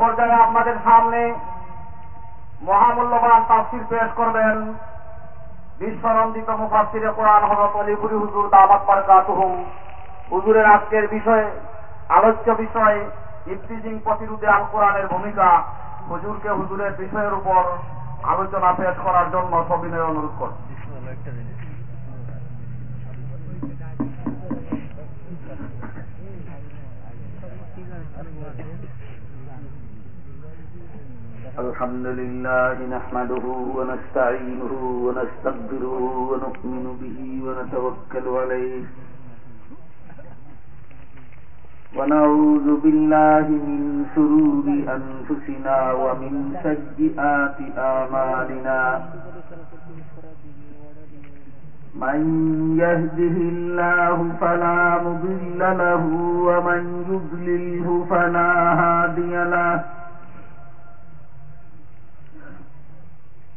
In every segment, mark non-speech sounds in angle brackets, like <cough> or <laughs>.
পর্যায়ে আপনাদের সামনে মহামূল্যবান তাফসির পেশ করবেন বিশ্বনন্দিত মুফাসিরে কোরআন হজরত অলিপুরি হুজুর দামাত বারকাতুহুম হুজুরের আজকের বিষয়ে, আলোচ্য বিষয়, ইফতিজিং প্রতিরোধে আল কোরআনের ভূমিকা। হুজুরকে হুজুরের বিষয়ের উপর আলোচনা পেশ করার জন্য সবিনয় অনুরোধ করছি। الحمد لله نحمده ونستعينه ونستغفره ونؤمن به ونتوكل عليه ونعوذ بالله من شرور أنفسنا ومن سيئات آمالنا من يهده الله فلا مضل له ومن يضلله فلا هادي له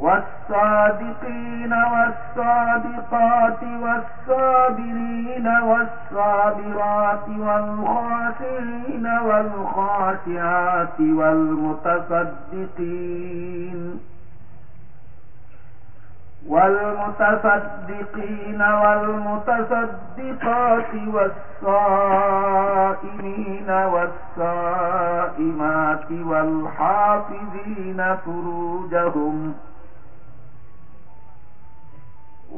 والصادقين والصادقات والصابرين والصابرات والخاشعين والخاشعات والمتصدقين والمتصدقين والمتصدقات والصائمين والصائمات والحافظين فروجهم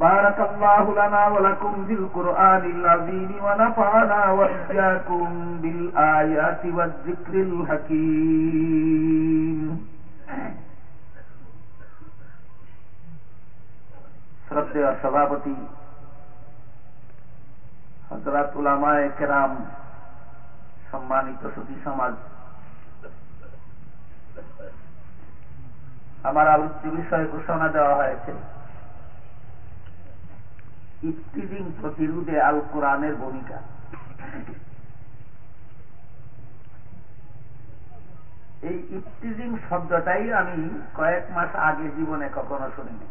بارك الله لنا ولكم في القرآن العظيم ونفعنا وإياكم بالآيات والذكر الحكيم শ্রদ্ধেয় সভাপতি হজরত উলামায় কেরাম সম্মানিত সুধী সমাজ আমার আলোচ্য বিষয়ে ঘোষণা দেওয়া হয়েছে ইফতিজিং প্রতিরোধে আল কোরআনের ভূমিকা। এই ইফতিজিং শব্দটাই আমি কয়েক মাস আগে জীবনে কখনো শুনিনি।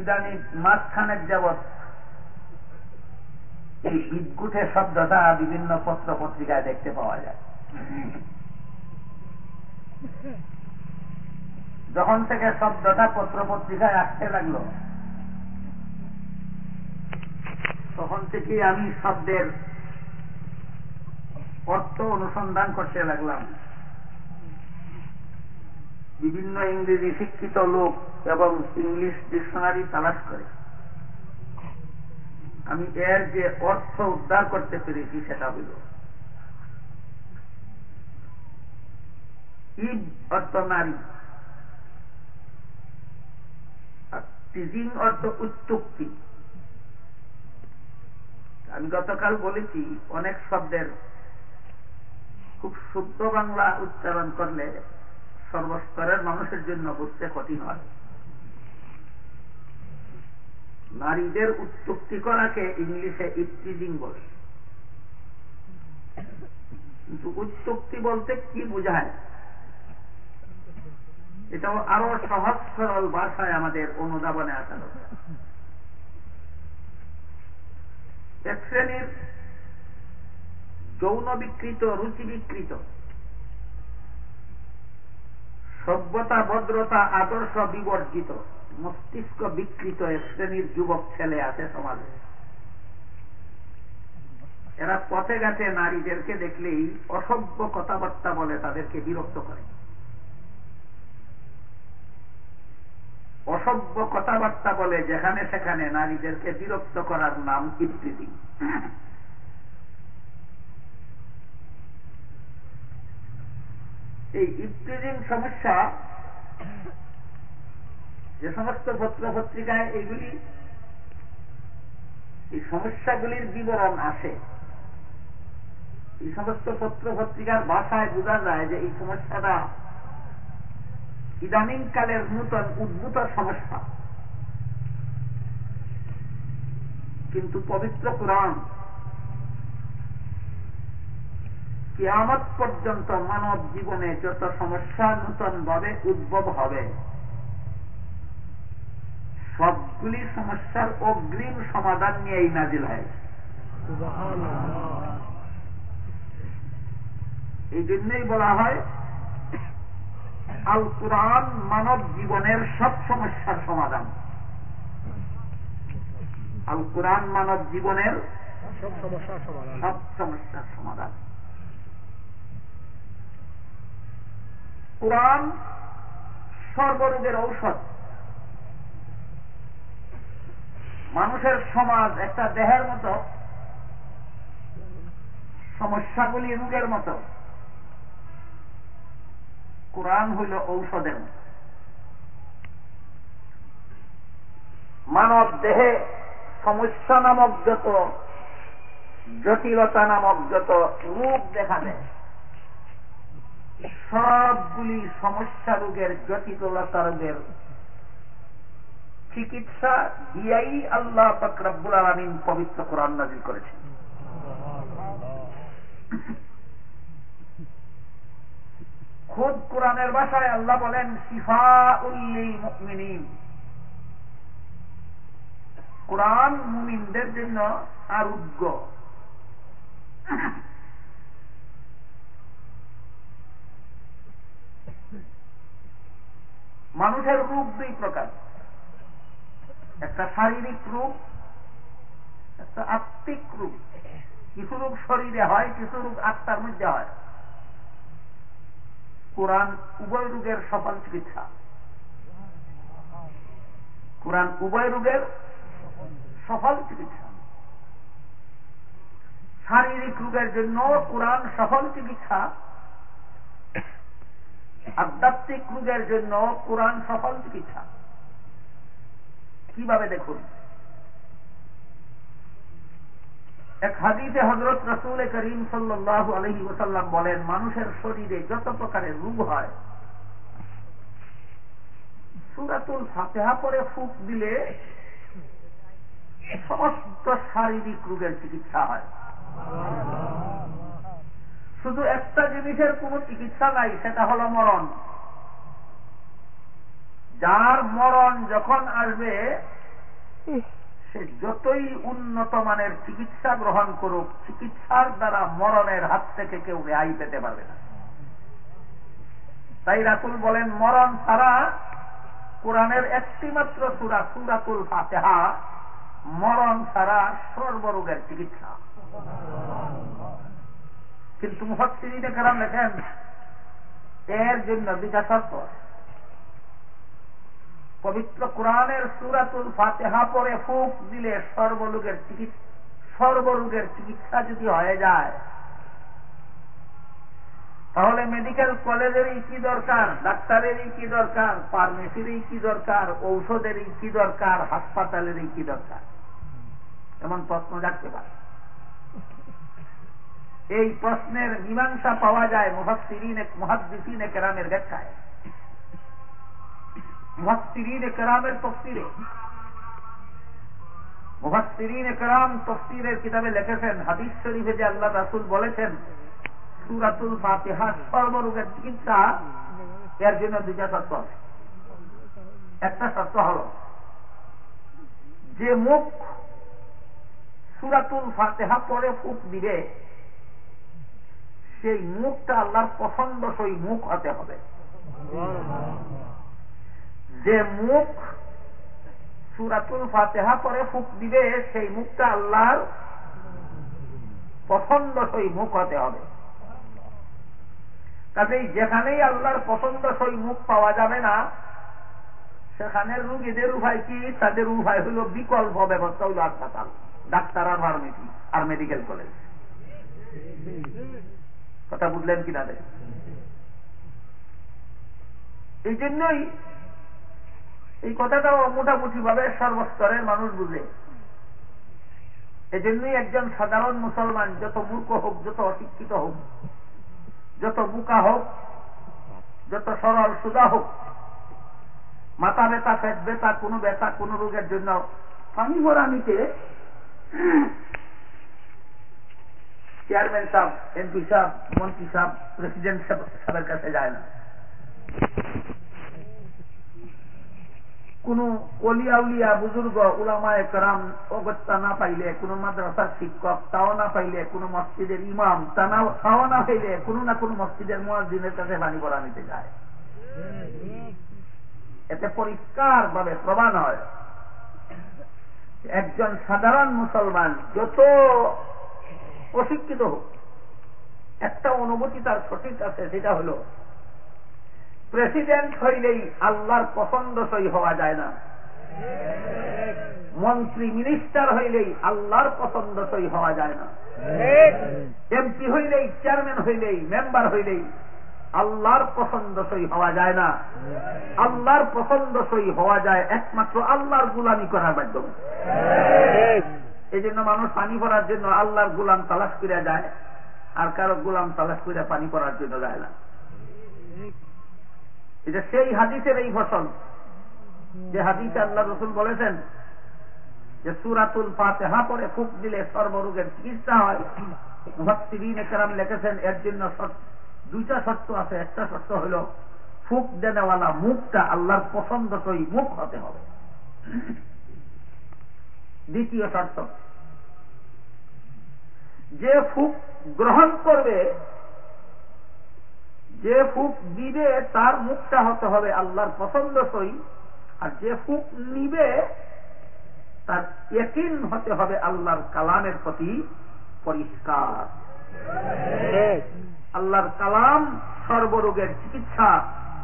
ইদানিং মাঝখানের যাবৎ এই বিদ্যুটে শব্দটা বিভিন্ন পত্র পত্রিকায় দেখতে পাওয়া যায়। যখন থেকে শব্দটা পত্র পত্রিকায় আসতে লাগল, তখন থেকেই আমি শব্দের অর্থ অনুসন্ধান করতে লাগলাম। বিভিন্ন ইংরেজি শিক্ষিত লোক এবং ইংলিশ ডিকশনারি তালাশ করে। আমি এর যে অর্থ উদ্ধার করতে পেরেছি সেটা হইল, ইব অর্থ নারী আর টিজিং অর্থ উচ্চুক্তি আমি গতকাল বলেছি, অনেক শব্দের খুব শুদ্ধ বাংলা উচ্চারণ করলে সর্বস্তরের মানুষের জন্য বুঝতে কঠিন হয়। নারীদের উত্তক্তি করাকে ইংলিশে ইপটিজিং বলে। কিন্তু উত্তক্তি বলতে কি বোঝায়? এটাও আরও সহজ, সরল ভাষায় আমাদের অনুধাবনে আসা দরকার এক শ্রেণির যৌন বিকৃত, রুচি বিকৃত। সভ্যতা, ভদ্রতা, আদর্শ বিবর্জিত, মস্তিষ্ক বিকৃত এক শ্রেণির যুবক ছেলে আছে সমাজে। এরা পথে গেছে নারীদেরকে দেখলেই অসভ্য কথাবার্তা বলে তাদেরকে বিরক্ত করে। অসভ্য কথাবার্তা বলে যেখানে সেখানে নারীদেরকে বিরক্ত করার নাম ইত্যাদি এই ইফ্রিজিং সমস্যা, যে সমস্ত পত্র পত্রিকায় এইগুলি, এই সমস্যাগুলির বিবরণ আসে। এই সমস্ত পত্র পত্রিকার ভাষায় বোঝা যায় যে এই সমস্যাটা ইদানিং কালের নূতন উদ্ভূত সমস্যা। কিন্তু পবিত্র কোরআন কিয়ামত পর্যন্ত মানব জীবনে যত সমস্যা নূতন ভাবে উদ্ভব হবে সবগুলি সমস্যার অগ্রিম সমাধান নিয়েই নাজিল হয় এই জন্যই বলা হয় আল কোরআন মানব জীবনের সব সমস্যার সমাধান। আল কোরআন মানব জীবনের সব সমস্যার সমাধান। সব সমস্যার সমাধান। কোরআন সর্বরোগের ঔষধ। মানুষের সমাজ একটা দেহের মতো সমস্যাগুলি রোগের মতো। কোরআন হইল ঔষধের মানব দেহে সমস্যা নামক যত, জটিলতা নামক যত রূপ দেখা দেয়, সবগুলি সমস্যা রোগের জটিলতা রোগের চিকিৎসা দিয়াই আল্লাহ ফকরাবুল আলমিন পবিত্র কোরআন নাজিল করেছেন। খুদ কোরআনের ভাষায় আল্লাহ বলেন শিফা উল্লিল মুমিনিন কোরআন মুমিনদের জন্য আরোগ্য মানুষের রূপ দুই প্রকার। একটা শারীরিক রূপ, একটা আত্মিক রূপ। কিছু রূপ শরীরে হয়, কিছু রূপ আত্মার মধ্যে হয়। কোরআন উভয় রোগের সফল চিকিৎসা। কোরআন উভয় রোগের সফল চিকিৎসা। শারীরিক রোগের জন্য কোরআন সফল চিকিৎসা। আধ্যাত্মিক রোগের জন্য কোরআন সফল চিকিৎসা। কীভাবে দেখুন? এক হাদিসে হজরত রসুল করিম সাল্লাহ আলহি ওসাল্লাম বলেন, মানুষের শরীরে যত প্রকারের রোগ হয়, সুরাতুল ফাতেহা পরে ফুক দিলে সমস্ত শারীরিক রোগের চিকিৎসা হয়। শুধু একটা জিনিসের কোন চিকিৎসা নাই, সেটা হলো মরণ। যার মরণ যখন আসবে সে যতই উন্নত মানের চিকিৎসা গ্রহণ করুক, চিকিৎসার দ্বারা মরণের হাত থেকে কেউ রেহাই পেতে পারবে না। তাই রাতুল বলেন, মরণ ছাড়া কোরআনের একটি মাত্র সুরা, সুরাতুল ফাতেহা, মরণ ছাড়া সর্বরোগের চিকিৎসা। কিন্তু মুহসিনে কারাম লেখেন, এর জন্য শর্ত পবিত্র কোরআনের সুরাতুল ফাতেহা পরে ফুক দিলে সর্বরোগের চিকিৎসা সর্বরোগের চিকিৎসা যদি হয়ে যায়, তাহলে মেডিকেল কলেজেরই কি দরকার, ডাক্তারেরই কি দরকার, ফার্মেসিরই কি দরকার, ঔষধেরই কি দরকার, হাসপাতালেরই কি দরকার? এমন প্রশ্ন ডাকতে পারে। এই প্রশ্নের মীমাংসা পাওয়া যায় মুহাসিরিন মুহাদ্দিসিন কেরামের ব্যাখ্যায়। মুহাসিরিন কেরামের তফসিরে। মুহাসিরিন কেরাম তফসিরের কিতাবে লিখেছেন, হাদিস শরীফে যে আল্লাহ রাসুল বলেছেন, সুরাতুল ফাতিহা সর্বরোগের চিকিৎসা এর জন্য দুইটা শর্ত আছে। একটা শর্ত হল, যে মুখ সুরাতুল ফাতেহা পরে ফুক দিবে, সেই মুখটা আল্লাহর পছন্দসই মুখ হতে হবে। যে মুখ সুরাতুল ফাতেহা পরে ফুক দিবে, সেই মুখটা আল্লাহর পছন্দসই মুখ হতে হবে। কাজেই যেখানেই আল্লাহর পছন্দসই মুখ পাওয়া যাবে না, সেখানের রুগীদের উপায় কি? তাদের উপায় হল বিকল্প ব্যবস্থা হইল হাসপাতাল, ডাক্তার আর ফার্মেসি আর মেডিকেল কলেজ। কথা বুঝলেন কিনা এই জন্যই এই কথাটাও মোটামুটি ভাবে সর্বস্তরের মানুষ বুঝে। এজন্যই একজন সাধারণ মুসলমান, যত মূর্খ হোক, যত অশিক্ষিত হোক, যত বুকা হোক, যত সরল সুদা হোক, মাথা ব্যথা, পেট ব্যথা, কোনো ব্যথা, কোন রোগের জন্য পানি ভরা নিতে চেয়ারম্যান সাহেব, এমপি সাহেব, মন্ত্রী সাহেব, প্রেসিডেন্ট সাহেবের কাছে যায় না। কোন কলিয়া উলিয়া বুজুর্গ উলামায় করাম অগত্যা না পাইলে, কোন মাদ্রাসার শিক্ষক তাও না পাইলে, কোন মসজিদের ইমাম তাও না পাইলে কোন না কোন মসজিদের মসজিদের কাছে পানি ভরা নিতে যায়। এতে পরিষ্কার ভাবে প্রমাণ হয়। একজন সাধারণ মুসলমান যত প্রশিক্ষিত হোক, একটা অনুভূতি তার সঠিক আছে, সেটা হল প্রেসিডেন্ট হইলেই আল্লাহর পছন্দসই হওয়া যায় না। মন্ত্রী মিনিস্টার হইলেই আল্লাহর পছন্দসই হওয়া যায় না। এমপি হইলেই, চেয়ারম্যান হইলেই, মেম্বার হইলেই আল্লাহর পছন্দসই হওয়া যায় না। আল্লাহর পছন্দসই হওয়া যায় একমাত্র আল্লাহর গুলামি করার মাধ্যমে। এই জন্য মানুষ পানি পড়ার জন্য আল্লাহর গুলাম তালাশ করে যায়, আর কারও গুলাম তালাশ করে পানি পড়ার জন্য যায় না। এটা সেই হাদিসের এই ফসল যে হাদিসে আল্লাহ রসুল বলেছেন যে সুরাতুল ফাতেহা পরে ফুক দিলে সর্বরোগের চিকিৎসা হয়। মুহাত্তিরিন একরাম লিখেছেন, এর জন্য দুইটা শর্ত আছে। একটা শর্ত হল, ফুক দেনেওয়ালা মুখটা আল্লাহর পছন্দসই মুখ হতে হবে। দ্বিতীয় শর্ত, যে ফুক গ্রহণ করবে যে ফুক দিবে, তার মুখটা হতে হবে আল্লাহর পছন্দসই আর যে ফুক নিবে, তার একিন হতে হবে আল্লাহর কালামের প্রতি পরিষ্কার। আল্লাহর কালাম সর্বরোগের চিকিৎসা,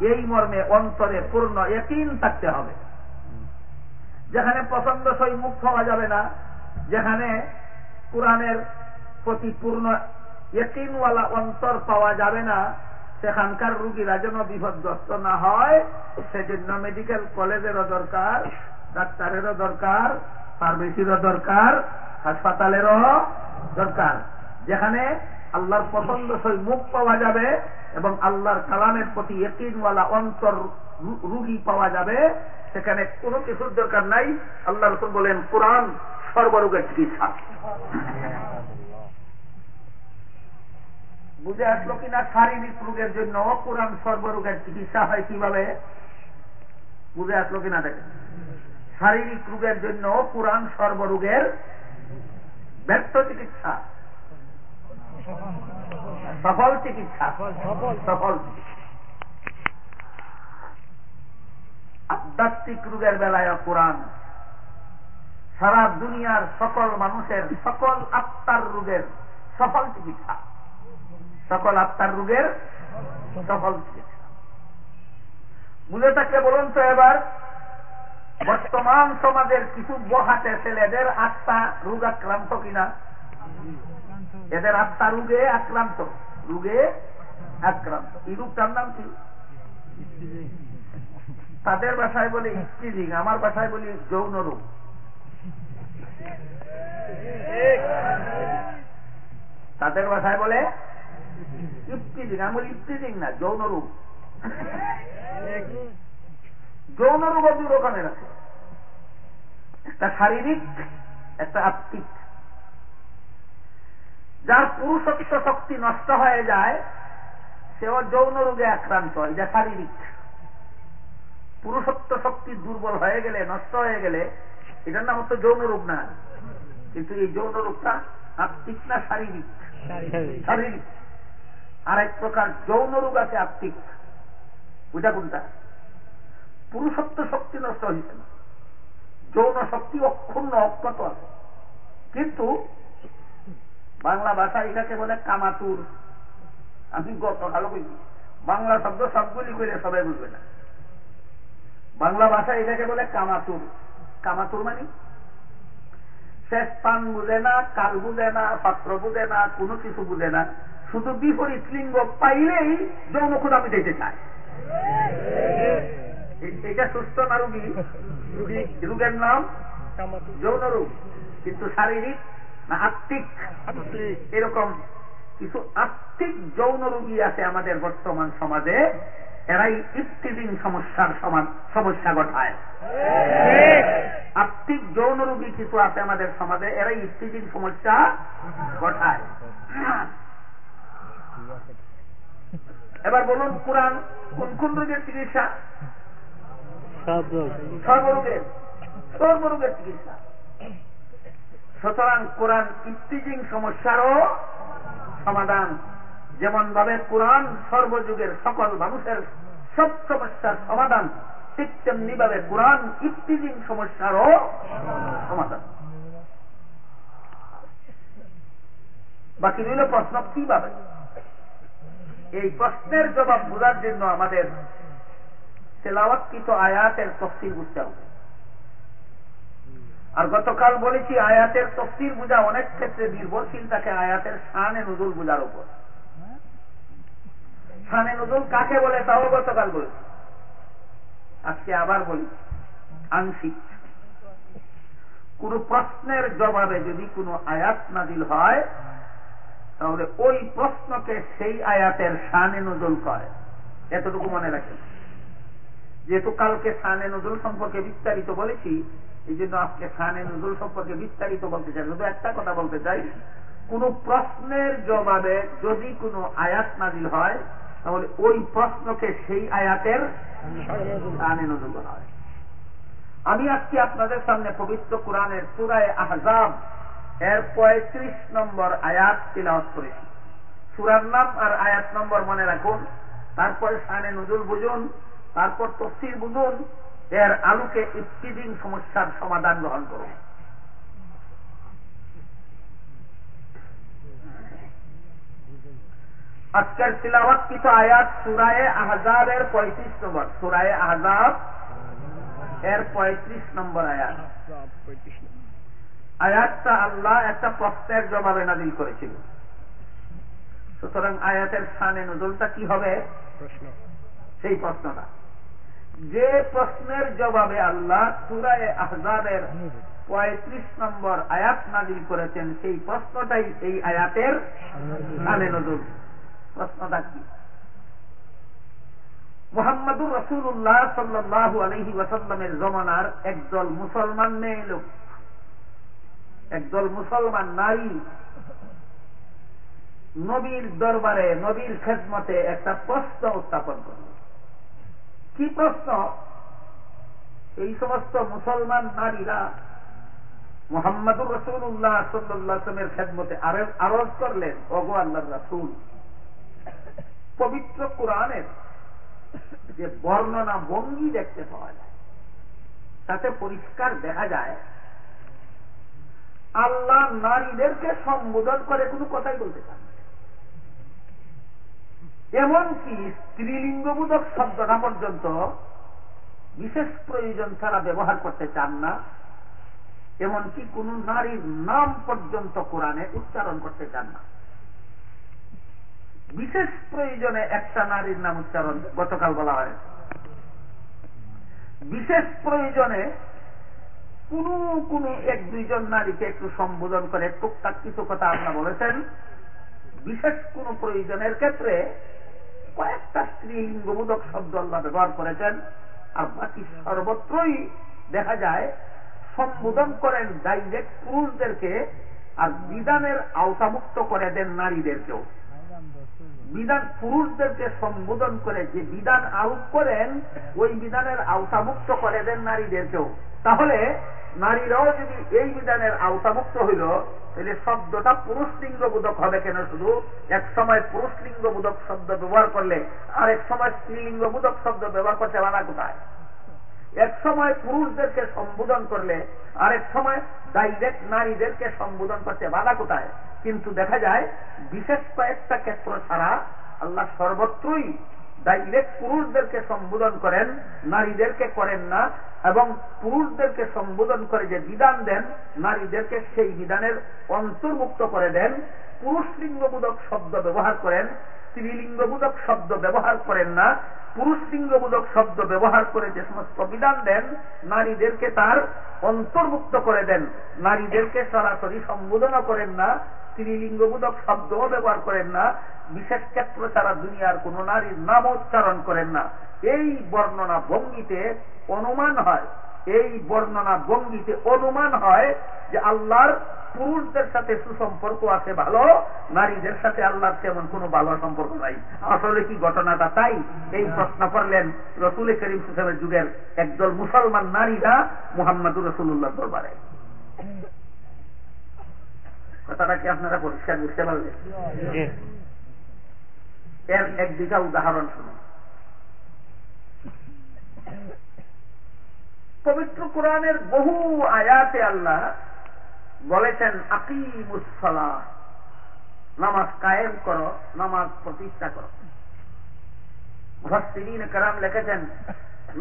এই মর্মে অন্তরে পূর্ণ একিন থাকতে হবে। যেখানে পছন্দসই মুখ পাওয়া যাবে না, যেখানে কোরআনের প্রতি পূর্ণ একিনওয়ালা অন্তর পাওয়া যাবে না সেখানকার রুগীরা যেন বিপদগ্রস্ত না হয়, সেজন্য মেডিকেল কলেজেরও দরকার, ডাক্তারেরও দরকার ফার্মেসিরও দরকার, হাসপাতালেরও দরকার। যেখানে আল্লাহর পছন্দসই মুখ পাওয়া যাবে এবং আল্লাহর কালামের প্রতি একিনওয়ালা অন্তর রুগী পাওয়া যাবে, সেখানে কোনো কিছুর দরকার নাই। আল্লাহ রসুল বলেন, কোরআন সর্বরোগের চিকিৎসা। বুঝে আসলো কিনা শারীরিক রোগের জন্য কোরআন সর্বরোগের চিকিৎসা হয় কীভাবে? বুঝে আসলো কিনা দেখেন। শারীরিক রোগের জন্য কোরআন সর্বরোগের ব্যর্থ চিকিৎসা। সফল চিকিৎসা। সফল। আধ্যাত্মিক রোগের বেলায় কোরআন সারা দুনিয়ার সকল মানুষের সকল আত্মার রোগের সফল চিকিৎসা। সকল আত্মার রোগের চিকিৎসা বুঝে থাকলে বলুন তো এবার, বর্তমান সমাজের কিছু বহাতে ছেলেদের আত্মা রোগ আক্রান্ত কিনা? এদের আত্মা রোগে আক্রান্ত। রোগে আক্রান্ত। এই রোগটার নাম কি? তাদের বাসায় বলে স্ত্রীলিং আমার বাসায় বলি যৌন রোগ। তাদের বাসায় বলে ইফতিজিং আমি ইফতিজিং না যৌন রূপ যৌন রূপ দুই রকমের আছে একটা শারীরিক একটা আত্মিক যার পুরুষত্ব শক্তি নষ্ট হয়ে যায় সেও যৌন রোগে আক্রান্ত হয় যা শারীরিক পুরুষত্ব শক্তি দুর্বল হয়ে গেলে নষ্ট হয়ে গেলে এটার নাম হচ্ছে যৌন রোগ না কিন্তু এই যৌন রোগটা আত্মিক না শারীরিক শারীরিক আর এক প্রকার যৌন রোগ আছে আত্মিক। বুঝা কোনটা? পুরুষত্ব শক্তি নষ্ট হয়েছে না। যৌন শক্তি অক্ষুণ্ণ অক্ষত আছে। কিন্তু বাংলা ভাষা এটাকে বলে কামাতুর। আমি গত ভালো বলছি বাংলা শব্দ সবগুলি করে সবাই বুঝবে না। বাংলা ভাষা এটাকে বলে কামাতুর। কামাতুর মানে? শেষ পান বুঝে না, কাল বুঝে না, পাত্র বুঝে না, কোনো কিছু বুঝে না। শুধু বিপরীত লিঙ্গ পাইলেই যৌন ক্ষুদা মিটাইতে চায় এটা সুস্থ না রুগী? রোগের নাম? যৌন রোগ, কিন্তু শারীরিক না আত্মিক? এরকম কিছু আত্মিক যৌন রোগী আছে আমাদের বর্তমান সমাজে, এরাই ইফতিদিন সমস্যার সমস্যা ঘটায়। আত্মিক যৌন রোগী কিছু আছে আমাদের সমাজে, এরাই ইফতিদিন সমস্যা ঘটায়। এবার বলুন কোরআন কোন কোন রোগের চিকিৎসা? সর্বরোগের সর্বরোগের চিকিৎসা। সুতরাং কোরআন ইফতিজিং সমস্যারও সমাধান। যেমন ভাবে কোরআন সর্বযুগের সকল মানুষের সব সমস্যার সমাধান ঠিক তেমনি ভাবে কোরআন ইফতিজিং সমস্যারও সমাধান। বাকি রইল প্রশ্ন কীভাবে? এই প্রশ্নের জবাব বোঝার জন্য আমাদের তেলাওয়াতকৃত আয়াতের তফসিল বুঝতে হবে। আর গতকাল বলেছি আয়াতের তফসির বোঝা অনেক ক্ষেত্রে নির্ভরশীল থাকে আয়াতের শানে নজুল বোঝার উপর। শানে নজুল কাকে বলে তাও গতকাল বলেছি। আজকে আবার বলি, আংশিক। কোন প্রশ্নের জবাবে যদি কোনো আয়াত নাজিল হয় তাহলে ওই প্রশ্নকে সেই আয়াতের শানে নজুল করে। এতটুকু মনে রাখেন। যেহেতু কালকে শানে নজুল সম্পর্কে বিস্তারিত বলেছি, এই জন্য আজকে শানে নজুল সম্পর্কে বিস্তারিত বলতে চাই। শুধু একটা কথা বলতে চাই, কোন প্রশ্নের জবাবে যদি কোনো আয়াত নাজিল হয়, তাহলে ওই প্রশ্নকে সেই আয়াতের শানে নজুল হয়। আমি আজকে আপনাদের সামনে পবিত্র কোরআনের সুরায় আহজাব এর পঁয়ত্রিশ নম্বর আয়াত তিলাওয়াত করেছি। সুরার নাম আর আয়াত নম্বর মনে রাখুন, তারপরে শানে নজুল বুঝুন তারপর তফসির বুঝুন এর আলোকে ইফতিদিন সমস্যার সমাধান গ্রহণ করুন। আজকের তিলাবাতকৃত আয়াত সুরায় আহজাবের পঁয়ত্রিশ নম্বর, সুরায় আহজাব এর পঁয়ত্রিশ নম্বর আয়াত। আয়াতটা আল্লাহ একটা প্রশ্নের জবাবে নাজিল করেছিল। সুতরাং আয়াতের স্থানে নজরটা কি হবে? সেই প্রশ্নটা। যে প্রশ্নের জবাবে আল্লাহ সুরায় আহজাবের পঁয়ত্রিশ নম্বর আয়াত নাজিল করেছেন সেই প্রশ্নটাই এই আয়াতের স্থানে নজর। প্রশ্নটা কি? মোহাম্মদুর রসুল্লাহ সাল্লাহ আলহি ওয়াসাল্লামের জমানার একদল মুসলমান মেয়ে লোক। একদল মুসলমান নারী নবীর দরবারে, নবীর খেদমতে একটা প্রশ্ন উত্থাপন করল। কি প্রশ্ন? এই সমস্ত মুসলমান নারীরা মোহাম্মদুর রসুল্লাহ সাল্লামের খেদমতে আরজ করলেন অগো রাসুল, পবিত্র কোরআনের যে বর্ণনা ভঙ্গি দেখতে পাওয়া যায়, তাতে পরিষ্কার দেখা যায় আল্লাহ নারীদেরকে সম্বোধন করে কোনো কথাই বলতে চান এমনকি স্ত্রীলিঙ্গবোধক শব্দটা পর্যন্ত বিশেষ প্রয়োজন ছাড়া ব্যবহার করতে চান না। এমনকি কোন নারীর নাম পর্যন্ত কোরআনে উচ্চারণ করতে চান না। বিশেষ প্রয়োজনে একটা নারীর নাম উচ্চারণ গতকাল বলা হয়। বিশেষ প্রয়োজনে কোন কোন এক দুইজন নারীকে একটু সম্বোধন করে, টুকটাক কিছু কথা আপনার বলেছেন। বিশেষ কোন প্রয়োজনের ক্ষেত্রে কয়েকটা স্ত্রীলিঙ্গবোধক শব্দ আল্লাহ ব্যবহার করেছেন, আর বাকি সর্বত্রই দেখা যায় সম্বোধন করেন ডাইরেক্ট পুরুষদেরকে আর বিধানের আওতামুক্ত করে দেন নারীদেরকেও। বিধান পুরুষদেরকে সম্বোধন করে যে বিধান আরোপ করেন, ওই বিধানের আওতামুক্ত করে দেন নারীদেরকেও। তাহলে নারীরাও যদি এই বিধানের আওতামুক্ত হইল, তাহলে শব্দটা পুরুষ লিঙ্গবোধক হবে কেন শুধু? এক সময় পুরুষ লিঙ্গবোধক শব্দ ব্যবহার করলে, আর এক সময় স্ত্রীলিঙ্গবোধক শব্দ ব্যবহার করতে মানা কোথায়? এক সময় পুরুষদেরকে সম্বোধন করলে আরেক সময় ডাইরেক্ট নারীদেরকে সম্বোধন করতে বাধা কোথায়? কিন্তু দেখা যায়, বিশেষ কয়েকটা ক্ষেত্র ছাড়া আল্লাহ সর্বত্রই ডাইরেক্ট পুরুষদেরকে সম্বোধন করেন, নারীদেরকে করেন না, এবং পুরুষদেরকে সম্বোধন করে যে বিধান দেন, নারীদেরকে সেই বিধানের অন্তর্ভুক্ত করে দেন। পুরুষ লিঙ্গবোধক শব্দ ব্যবহার করেন স্ত্রীলিঙ্গবোধক শব্দ ব্যবহার করেন না। পুরুষ লিঙ্গবোধক শব্দ ব্যবহার করে যে সমস্ত বিধান দেন, নারীদেরকে তার অন্তর্ভুক্ত করে দেন। নারীদেরকে সরাসরি সম্বোধনও করেন না স্ত্রীলিঙ্গবোধক শব্দও ব্যবহার করেন না, বিশেষ ক্ষেত্র ছাড়া দুনিয়ার কোন নারীর নাম উচ্চারণ করেন না। এই বর্ণনা ভঙ্গিতে অনুমান হয়, এই বর্ণনা ভঙ্গিতে অনুমান হয় যে আল্লাহর পুরুষদের সাথে সুসম্পর্ক আছে ভালো, নারীদের সাথে আল্লাহর তেমন কোনো ভালো সম্পর্ক নাই। আসলে কি ঘটনাটা তাই? এই প্রশ্ন করলেন রসুল করিম সুসেমের যুগের একদল মুসলমান নারীরা মুহাম্মদুর রসুল্লাহ দরবারে। কথাটা কি আপনারা পরিষ্কার বুঝতে পারলেন এর এক দুটা উদাহরণ শুনুন। পবিত্র কোরআনের বহু আয়াতে আল্লাহ বলেছেন আকিমুসলা নামাজ কায়েম করো নামাজ প্রতিষ্ঠা করো। মুহাসসিরিন কারাম লিখেছেন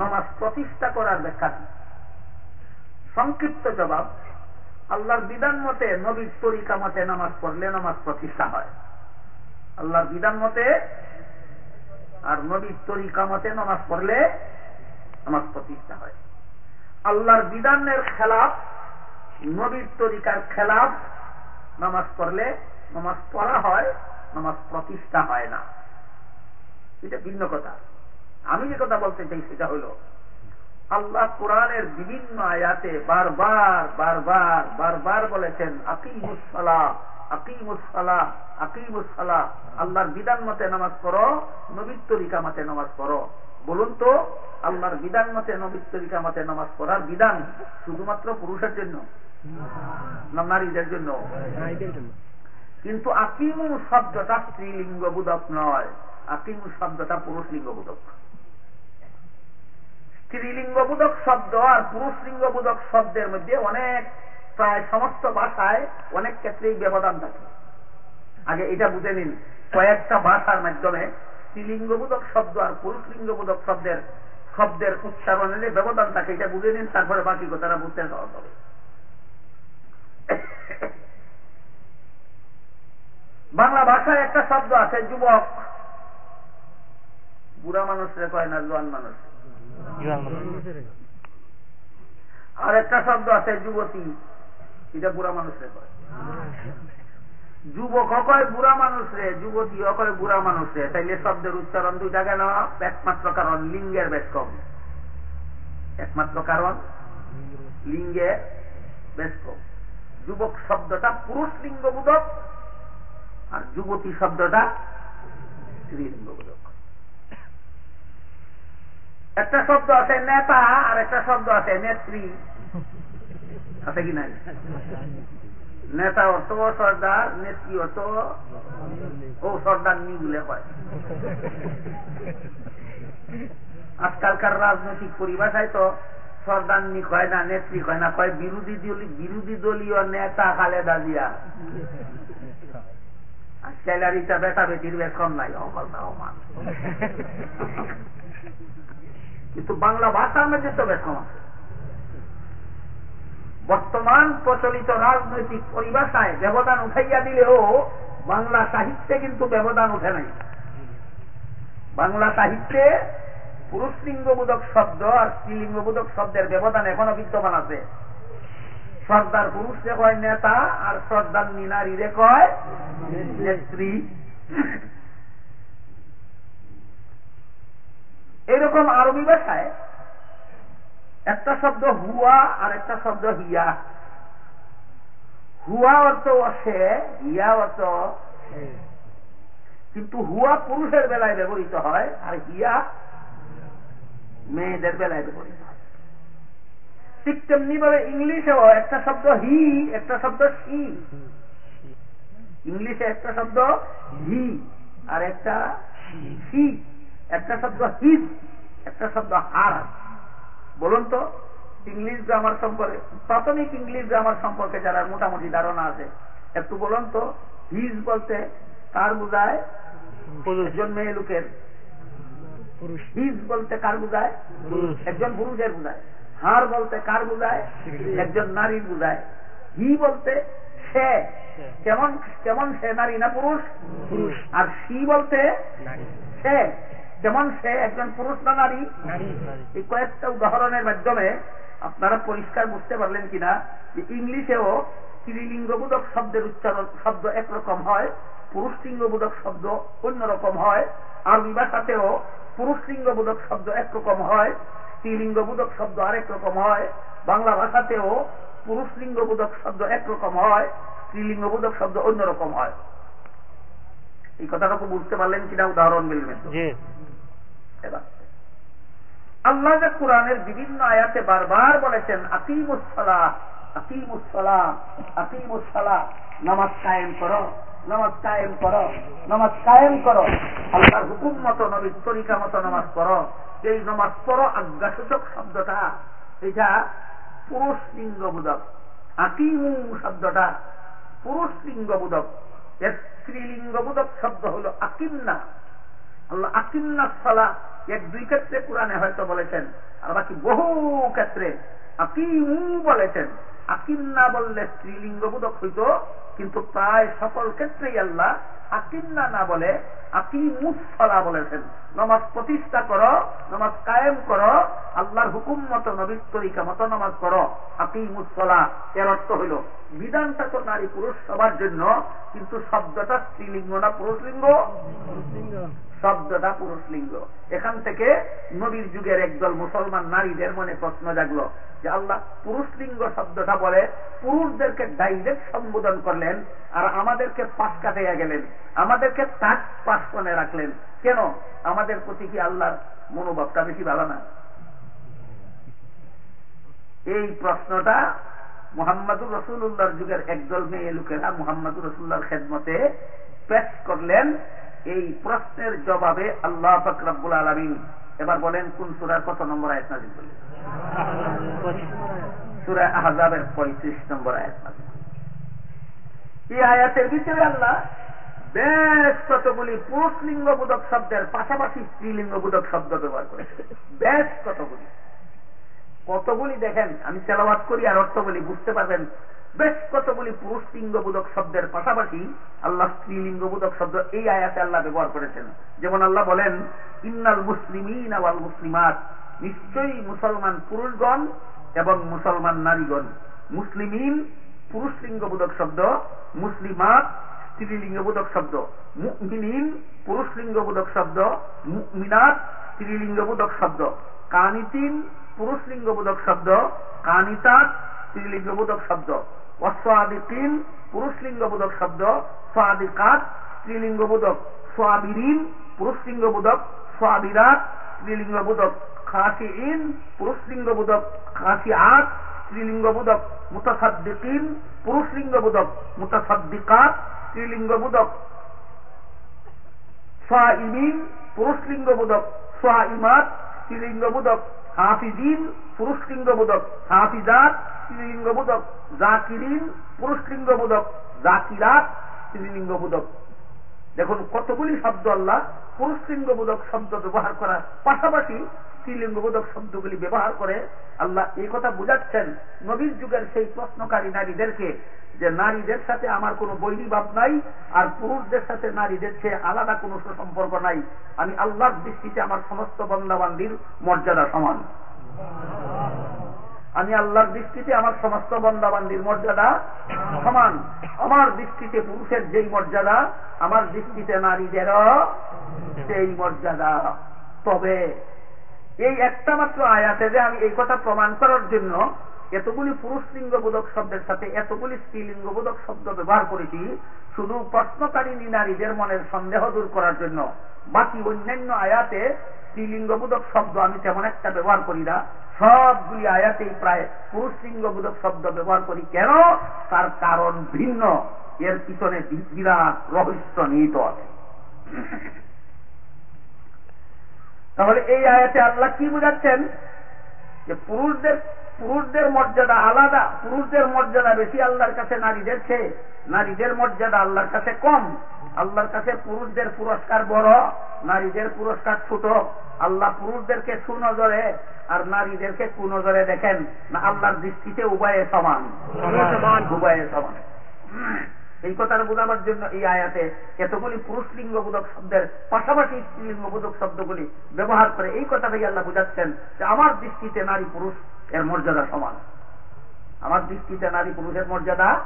নামাজ প্রতিষ্ঠা করার ব্যাখ্যা সংক্ষিপ্ত জবাব আল্লাহর বিধান মতে নবীর তরিকা মতে নামাজ পড়লে নামাজ প্রতিষ্ঠা হয়। আল্লাহর বিধান মতে আর নবীর তরিকা মতে নামাজ পড়লে নামাজ প্রতিষ্ঠা হয়। আল্লাহর বিধানের খেলাফ, নবীর তরিকার খেলাফ, নামাজ পড়লে নামাজ পড়া হয়, নামাজ প্রতিষ্ঠা হয় না। এটা ভিন্ন কথা। আমি যে কথা বলতে চাই সেটা হল আল্লাহ কোরআনের বিভিন্ন আয়াতে বারবার বারবার বারবার বলেছেন আকিমুসালা আকিমুসালা আকিমুসালা আল্লাহর বিধান মতে নামাজ পড়ো নবীর তরিকা মতে নামাজ পড়ো। বলুন তো আল্লাহর বিধান মতে নবীর তরিকা মতে নামাজ পড়ার বিধান শুধুমাত্র পুরুষের জন্য না নারীদের জন্য? কিন্তু আকিমু শব্দটা স্ত্রীলিঙ্গ বোধক নয়। আকিমু শব্দটা পুরুষ লিঙ্গ লিঙ্গবোধক স্ত্রীলিঙ্গবোধক শব্দ আর পুরুষ লিঙ্গবোধক শব্দের মধ্যে অনেক প্রায় সমস্ত ভাষায় অনেক ক্ষেত্রেই ব্যবধান থাকে। আগে এটা বুঝে নিন, কয়েকটা ভাষার মাধ্যমে স্ত্রীলিঙ্গবোধক শব্দ আর পুরুষ লিঙ্গবোধক শব্দের শব্দের উচ্চারণের ব্যবধান থাকে, এটা বুঝে নিন, তারপরে বাকি কথাটা বুঝতে সহজ হবে। বাংলা ভাষায় একটা শব্দ আছে, যুবক। বুড়া মানুষরে কয় না, জোয়ান মানুষ আর একটা শব্দ আছে যুবতী, এটা বুড়া মানুষরে কয়। যুবক কয় বুড়া মানুষ রে, যুবতী কয় বুড়া মানুষরে তাইলে শব্দের উচ্চারণ দুইটা কেন? একমাত্র কারণ লিঙ্গের বেশ কম। একমাত্র কারণ লিঙ্গের বেশ কম। যুবক শব্দটা পুরুষ লিঙ্গবোধক, আর যুবতী শব্দটা স্ত্রী স্ত্রীলিঙ্গবোধক একটা শব্দ আছে নেতা, আর একটা শব্দ আছে নেত্রী। আছে কি নাই? নেতা অর্থ সর্দার, নেত্রী অর্থ ও সর্দার নি বলে হয় আজকালকার রাজনৈতিক পরিভাষায় তো সর্দারনি কয় না, নেত্রী কয় না, কয় বিরোধী বিরোধী দলীয় নেতা খালেদা জিয়া। স্যালারিটা বেটা বেটির বেতন নাই অমল না কিন্তু বাংলা ভাষার মধ্যে তো বেতন আছে বর্তমান প্রচলিত রাজনৈতিক পরিভাষায় ব্যবধান উঠাইয়া দিলেও বাংলা সাহিত্যে কিন্তু ব্যবধান উঠে নাই। বাংলা সাহিত্যে পুরুষ লিঙ্গবোধক শব্দ আর স্ত্রীলিঙ্গবোধক শব্দের ব্যবধান এখনও বিদ্যমান আছে। সর্দার পুরুষরে কয় নেতা আর সর্দার নারীরে কয় নেত্রী? এরকম আরবি ভাষায় একটা শব্দ হুয়া আর একটা শব্দ হিয়া। হুয়া অর্থ সে হিয়া অর্থ কিন্তু হুয়া পুরুষের বেলায় ব্যবহৃত হয় আর হিয়া মেয়েদের বেলায় ব্যবহৃত হয়। ঠিক তেমনি ভাবে ইংলিশেও একটা শব্দ হি, একটা শব্দ সি ইংলিশে একটা শব্দ হি আর একটা সি একটা শব্দ হিজ একটা শব্দ হার। বলুন তো ইংলিশ গ্রামার সম্পর্কে প্রাথমিক ইংলিশ গ্রামার সম্পর্কে যারা মোটামুটি ধারণা আছে একটু বলুন তো হিজ বলতে কার বুঝায়? একজন মেয়ে লোকের। হিজ বলতে কার বুঝায়? একজন পুরুষের বুঝায়। হার বলতে কার বুঝায়? একজন নারীর বুঝায়। হি বলতে সে। কেমন কেমন সে নারী না পুরুষ? আর সি বলতে সে। যেমন সে একজন পুরুষ না নারী এই কয়েকটা উদাহরণের মাধ্যমে আপনারা পরিষ্কার বুঝতে পারলেন কিনা যে ইংলিশেও স্ত্রীলিঙ্গবোধক শব্দের উচ্চারণ শব্দ একরকম হয় পুরুষ লিঙ্গবোধক শব্দ অন্যরকম হয় আরবি ভাষাতেও পুরুষ লিঙ্গবোধক শব্দ একরকম হয় স্ত্রীলিঙ্গবোধক শব্দ আরেক রকম হয় বাংলা ভাষাতেও পুরুষ লিঙ্গবোধক শব্দ একরকম হয় স্ত্রীলিঙ্গবোধক শব্দ অন্যরকম হয়। এই কথাটা বুঝতে পারলেন কিনা উদাহরণ মিলবেন এবার। আল্লাহ যে কোরআনের বিভিন্ন আয়াতে বারবার বলেছেন আতিমুসলা আতিমুসলা আতিমুসলা নামাজ কায়েম করো, নামাজ কায়েম করো, নামাজ কায়েম করো, আল্লাহর হুকুম মতো, নবীর তরিকা মতো নামাজ পড়ো এই নামাজ পড়ো, আজ্ঞাসূচক শব্দটা, এটা পুরুষ লিঙ্গবোধক। আতিমু শব্দটা পুরুষ লিঙ্গবোধক। এর স্ত্রীলিঙ্গবোধক শব্দ হল আকিমনা আল্লাহ আকিমনা সালা এক দুই ক্ষেত্রে কোরআনে হয়তো বলেছেন, আর বাকি বহু ক্ষেত্রে আকিমু বলেছেন। আকিন্না বললে স্ত্রীলিঙ্গবোধক হইত কিন্তু প্রায় সকল ক্ষেত্রেই আল্লাহ আকিন্না না বলে আকিমুসলা বলেছেন। নমাজ প্রতিষ্ঠা করো, নমাজ কায়েম করো, আল্লাহর হুকুম মতো নবীর তরিকা মতো নমাজ করো আকিমুসলা এর অর্থ হইল, বিধানটা তো নারী পুরুষ সবার জন্য, কিন্তু শব্দটা স্ত্রীলিঙ্গ না পুরুষ লিঙ্গ শব্দটা পুরুষ লিঙ্গ। এখান থেকে নবীর যুগের একদল মুসলমান নারীদের মনে প্রশ্ন জাগলো যে আল্লাহ পুরুষ লিঙ্গ শব্দটা বলে, পুরুষদেরকে ডাইরেক্ট সম্বোধন করলেন আর আমাদেরকে পাশ কাটাইয়া গেলেন, আমাদেরকে তাক পাশ করে রাখলেন। কেন? আমাদের প্রতি কি আল্লাহর মনোভাবটা বেশি ভালো না? এই প্রশ্নটা মোহাম্মদুর রসুল্লাহর যুগের একদল মেয়ে লোকেরা মোহাম্মদুর রসুল্লাহর খেদমতে পেশ করলেন। এই প্রশ্নের জবাবে আল্লাহ ফকরাবুল আলমিন এবার বলেন, কোন সুরার কত নম্বর আয়াত নাজিল করলেন? সুরা আহজাবের পঁয়ত্রিশ নম্বর আয়াত নাজিল এই আয়াতের ভিতরে আল্লাহ বেশ কতগুলি পুরুষ লিঙ্গবোধক শব্দের পাশাপাশি স্ত্রীলিঙ্গবোধক শব্দ ব্যবহার করেছে বেশ কতগুলি। কতগুলি দেখেন, আমি তেলাবাদ করি আর অর্থ বলি বুঝতে পারবেন। বেশ কতগুলি পুরুষ লিঙ্গবোধক শব্দের পাশাপাশি আল্লাহ স্ত্রীলিঙ্গবোধক শব্দ এই আয়াতে আল্লাহ ব্যবহার করেছেন। যেমন আল্লাহ বলেন, ইন্নাল মুসলিমিন আওয়াল মুসলিমাত। নিশ্চয়ই মুসলমান পুরুষগণ এবং মুসলমান নারীগণ। মুসলিমিন পুরুষ লিঙ্গবোধক শব্দ, মুসলিমাত স্ত্রীলিঙ্গবোধক শব্দ। মুমিনিন পুরুষ লিঙ্গবোধক শব্দ, মুমিনাত স্ত্রীলিঙ্গবোধক শব্দ। কানিতিন পুরুষ লিঙ্গবোধক শব্দ, কানিতাত স্ত্রীলিঙ্গবোধক শব্দ। অস্বাদিকিন পুরুষ লিঙ্গবোধক শব্দ স্বাদিকাত স্ত্রীলিঙ্গবোধক সোয়াবিরিন পুরুষ লিঙ্গবোধক সোয়াবিরাত স্ত্রীলিঙ্গবোধক খাসি ইন পুরুষ লিঙ্গবোধক খাসি আত স্ত্রীলিঙ্গবোধক মুতাসাদ্দিকিন পুরুষ লিঙ্গবোধক মুতাসাদ্দিকাত, স্ত্রীলিঙ্গবোধক সোয়াইমিন পুরুষ লিঙ্গবোধক সোয়াইমাত স্ত্রীলিঙ্গবোধক হাফিজিন পুরুষ লিঙ্গবোধক হাফিজাত স্ত্রীলিঙ্গবোধক। জাকিরিন পুরুষ লিঙ্গবোধক জাকিরাত স্ত্রীলিঙ্গবোধক। দেখুন, কতগুলি শব্দ আল্লাহ পুরুষ লিঙ্গবোধক শব্দ ব্যবহার করার পাশাপাশি স্ত্রীলিঙ্গবোধক শব্দগুলি ব্যবহার করে আল্লাহ এই কথা বুঝাচ্ছেন। নবীর যুগের সেই প্রশ্নকারী নারীদেরকে যে নারীদের সাথে আমার কোনো বৈরিভাব নাই, আর পুরুষদের সাথে নারীদের চেয়ে আলাদা কোনো সম্পর্ক নাই। আমি আল্লাহর দৃষ্টিতে আমার সমস্ত বন্দাবান্দির মর্যাদা সমান। আমি আল্লাহর দৃষ্টিতে আমার সমস্ত বন্দাবান্দির মর্যাদা সমান। আমার দৃষ্টিতে পুরুষের যেই মর্যাদা, আমার দৃষ্টিতে নারীদেরও সেই মর্যাদা। তবে এই একটা মাত্র আয়াতে যে আমি এই কথা প্রমাণ করার জন্য এতগুলি পুরুষ লিঙ্গবোধক শব্দের সাথে এতগুলি স্ত্রীলিঙ্গবোধক শব্দ ব্যবহার করেছি, শুধু প্রশ্নকারিণী নারীদের মনের সন্দেহ দূর করার জন্য। বাকি অন্যান্য আয়াতে স্ত্রীলিঙ্গবোধক শব্দ আমি তেমন একটা ব্যবহার করি না। সবগুলি আয়াতেই প্রায় পুরুষ লিঙ্গবোধক শব্দ ব্যবহার করি কেন? তার কারণ ভিন্ন। এর পিছনে বিরাট রহস্য নিহিত আছে। তাহলে এই আয়াতে আল্লাহ কি বুঝাচ্ছেন? যে পুরুষদের পুরুষদের মর্যাদা আলাদা পুরুষদের মর্যাদা বেশি আল্লাহর কাছে নারীদের চেয়ে। নারীদের মর্যাদা আল্লাহর কাছে কম। আল্লাহর কাছে পুরুষদের পুরস্কার বড় নারীদের পুরস্কার ছোট। আল্লাহ পুরুষদেরকে সুনজরে আর নারীদেরকে কুনজরে দেখেন না আল্লাহর দৃষ্টিতে উভয়ে সমান। উভয়ে সমান। এই কথাটা বোঝাবার জন্য এই আয়াতে এতগুলি পুরুষ লিঙ্গবোধক শব্দের পাশাপাশি স্ত্রীলিঙ্গবোধক শব্দগুলি ব্যবহার করে এই কথাটাই আল্লাহ বুঝাচ্ছেন যে আমার দৃষ্টিতে নারী পুরুষ এর মর্যাদা সমান। আমার দৃষ্টিতে নারী পুরুষের মর্যাদা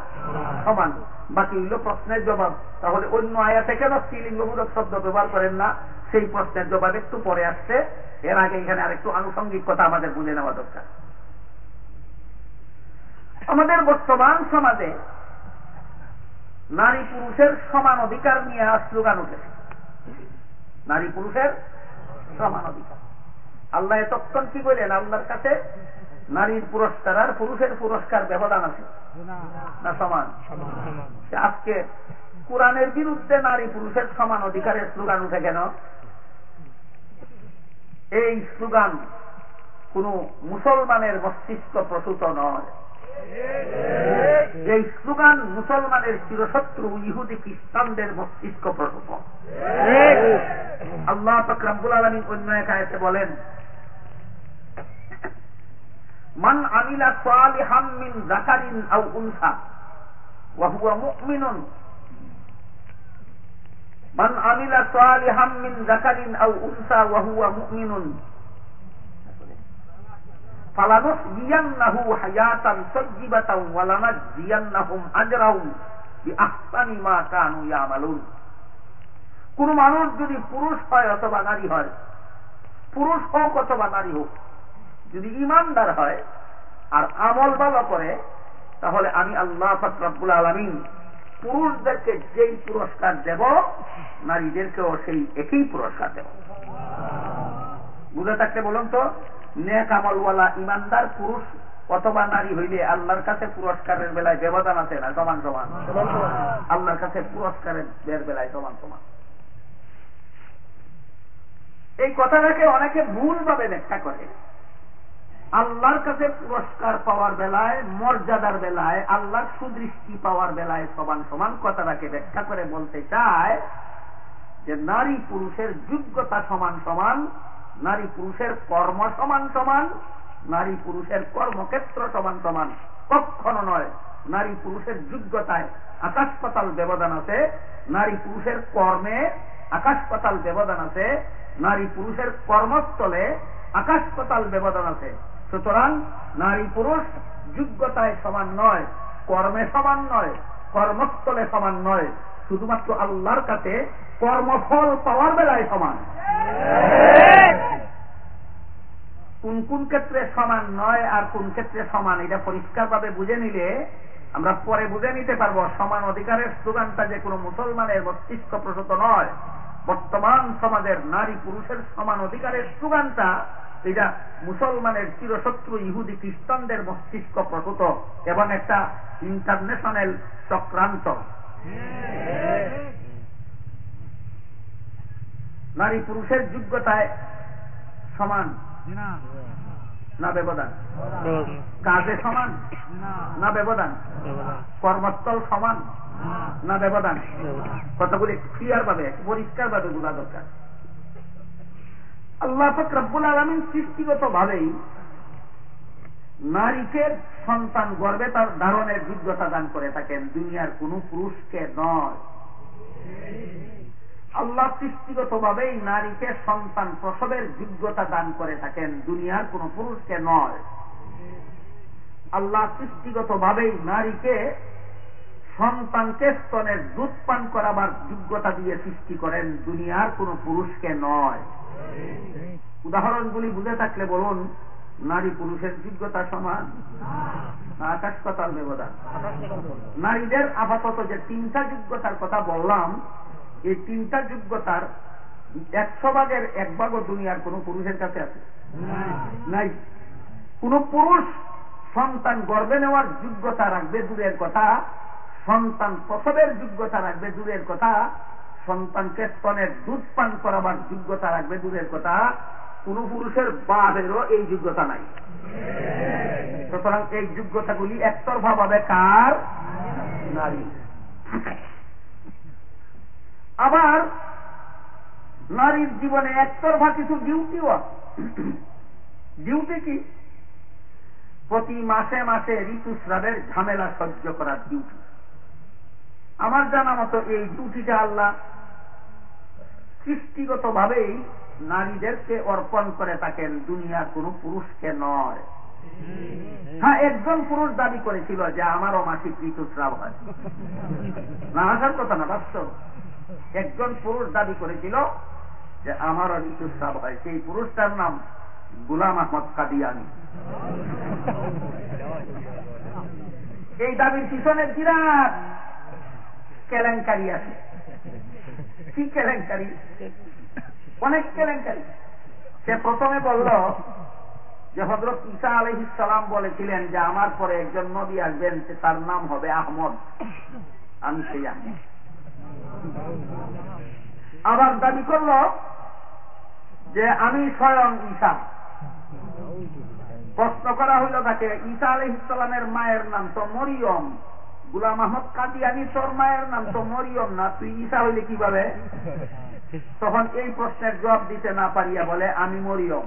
সমান। বাকি হইল প্রশ্নের জবাব। তাহলে অন্য আয়াতে কেন স্ত্রীলিঙ্গবোধক শব্দ ব্যবহার করেন না? সেই প্রশ্নের জবাব একটু পরে আসছে। এর আগে এখানে আরেকটু আনুষঙ্গিক কথা আমাদের বুঝে নেওয়া দরকার। আমাদের বর্তমান সমাজে নারী পুরুষের সমান অধিকার নিয়ে স্লোগান উঠেছে। নারী পুরুষের সমান অধিকার। আল্লাহ এতক্ষণ কি বললেন? আল্লাহর কাছে নারীর পুরস্কার আর পুরুষের পুরস্কার ব্যবধান আছে। না। সমান? আজকে কোরআনের বিরুদ্ধে নারী পুরুষের সমান অধিকারের স্লোগান উঠে কেন? এই স্লোগান কোন মুসলমানের মস্তিষ্ক প্রসূত নয়। এই স্লোগান মুসলমানের চিরশত্রু ইহুদি খ্রিস্টানদের মস্তিষ্ক প্রসূত। আল্লাহ ফকরাবুল আলমী অন্য এক আয়তে বলেন মান আমিলা সালিহাম মিন যাকারিন আও উনসা ওয়া হুয়া মুমিনুন মান আমিলা সালিহাম মিন যাকারিন আও উনসা ওয়া হুয়া মুমিনুন ফালানুহইয়ান্নাহু হায়াতান তাইয়্যিবাতান ওয়া লানাজজিয়ান্নাহুম আজরাহুম বিআহসানি মা কানু ইয়ামালুন কোন মানুষ যদি পুরুষ হয় অথবা নারী হয়, পুরুষ হোক অথবা নারী হোক যদি ইমানদার হয় আর আমল ভালো করে, তাহলে আমি আল্লাহ ফকরাবুল আলমিন পুরুষদেরকে যেই পুরস্কার দেব, নারীদেরকেও সেই একই পুরস্কার দেব। বুঝে থাকতে বলুন তো, নেক আমলওয়ালা ইমানদার পুরুষ অথবা নারী হইলে আল্লাহর কাছে পুরস্কারের বেলায় ব্যবধান আছে না সমান সমান? আল্লাহর কাছে পুরস্কারের বেলায় সমান সমান। এই কথাটাকে অনেকে ভুলভাবে ব্যাখ্যা করে। আল্লাহর কাছে পুরস্কার পাওয়ার বেলায়, মর্যাদার বেলায়, আল্লাহর সুদৃষ্টি পাওয়ার বেলায় সমান সমান কথাটাকে ব্যাখ্যা করে বলতে চায় যে নারী পুরুষের যোগ্যতা সমান সমান, নারী পুরুষের কর্ম সমান সমান, নারী পুরুষের কর্মক্ষেত্র সমান সমান। কখনো নয়, নারী পুরুষের যোগ্যতায় আকাশ পাতাল ব্যবধান আছে, নারী পুরুষের কর্মে আকাশ পাতাল ব্যবধান আছে, নারী পুরুষের কর্মস্থলে আকাশ পাতাল ব্যবধান আছে। সুতরাং নারী পুরুষ যোগ্যতায় সমান নয়, কর্মে সমান নয়, কর্মস্থলে সমান নয়, শুধুমাত্র আল্লাহর কাছে কর্মফল পাওয়ার বেলায় সমান। কোন কোন ক্ষেত্রে সমান নয় আর কোন ক্ষেত্রে সমান, এটা পরিষ্কার ভাবে বুঝে নিলে আমরা পরে বুঝে নিতে পারব। সমান অধিকারের স্লোগানটা যে কোনো মুসলমানের মস্তিষ্ক প্রসূত নয়, বর্তমান সমাজের নারী পুরুষের সমান অধিকারের স্লোগানটা এটা মুসলমানের চিরশত্রু ইহুদি খ্রিস্টানদের মস্তিষ্ক প্রসূত এবং একটা ইন্টারন্যাশনাল চক্রান্ত। নারী পুরুষের যোগ্যতায় সমান না ব্যবধান? কাজে সমান না ব্যবধান? কর্মস্থল সমান না ব্যবধান? কতগুলি ক্লিয়ার ভাবে পরিষ্কার ভাবে বোঝা দরকার। আল্লাহ ফকরাবুল আলমিন সৃষ্টিগত ভাবেই নারীকে সন্তান গর্বে তার ধারণের যোগ্যতা দান করে থাকেন। দুনিয়ার কোন পুরুষকে নয়। আল্লাহ সৃষ্টিগত ভাবেই নারীকে সন্তান প্রসবের যোগ্যতা দান করে থাকেন। দুনিয়ার কোন পুরুষকে নয়। আল্লাহ সৃষ্টিগত ভাবেই নারীকে সন্তানকে স্তনের দুধ পান করাবার যোগ্যতা দিয়ে সৃষ্টি করেন। দুনিয়ার কোন পুরুষকে নয়। উদাহরণগুলি বুঝে থাকলে বলুন, নারী পুরুষের যোগ্যতা সমান? আকাশ পাতাল ব্যবধান। নারীদের আপাতত যে তিনটা যোগ্যতার কথা বললাম, এই তিনটা যোগ্যতার একশো ভাগের এক ভাগও দুনিয়ার কোন পুরুষের কাছে আছে? নাই। কোন পুরুষ সন্তান গর্বে নেওয়ার যোগ্যতা রাখবে, দূরের কথা। সন্তান প্রসবের যোগ্যতা রাখবে, দূরের কথা। সন্তানকে স্তনের দুধ পান করাবার যোগ্যতা রাখবে দূরের কথা। কোন পুরুষের বাদেরও এই যোগ্যতা নাই। সুতরাং এই যোগ্যতাগুলি একতরফা ভাবে কার? নারী। আবার নারীর জীবনে একতরফা কিছু ডিউটিও ডিউটি কি? প্রতি মাসে মাসে ঋতুস্রাবের ঝামেলা সহ্য করার ডিউটি আমার জানা মতো এই ডিউটিটা আল্লাহ সৃষ্টিগত ভাবেই নারীদেরকে অর্পণ করে থাকেন দুনিয়ার কোন পুরুষকে নয়। হ্যাঁ একজন পুরুষ দাবি করেছিল যে আমারও মাসিক ঋতুস্রাব হয়। না আসার কথা না, বাস্তব। একজন পুরুষ দাবি করেছিল যে আমারও ঋতুস্রাব হয়। সেই পুরুষটার নাম গুলাম আহমদ কাদিয়ানি। এই দাবির পিছনে বিরাট কেলেঙ্কারি আছে। কি কেলেঙ্কারি? অনেক কেলেঙ্কারি। সে প্রথমে বলল যে হজরত ঈসা আলহিসাম বলেছিলেন যে, আমার পরে একজন নবী আসবেন তার নাম হবে আহমদ। আমি সেই আহমদ। আবার দাবি করল যে, আমি স্বয়ং ঈশা প্রশ্ন করা হইল তাকে, ঈসা আলহ ইসলামের মায়ের নাম তো মরিয়ম। গুলাম আহমদ কাদিয়ানি তোর মায়ের নাম তো মরিয়ম না, তুই ঈশা হইলে কীভাবে? তখন এই প্রশ্নের জবাব দিতে না পারিয়া বলে, আমি মরিয়ম।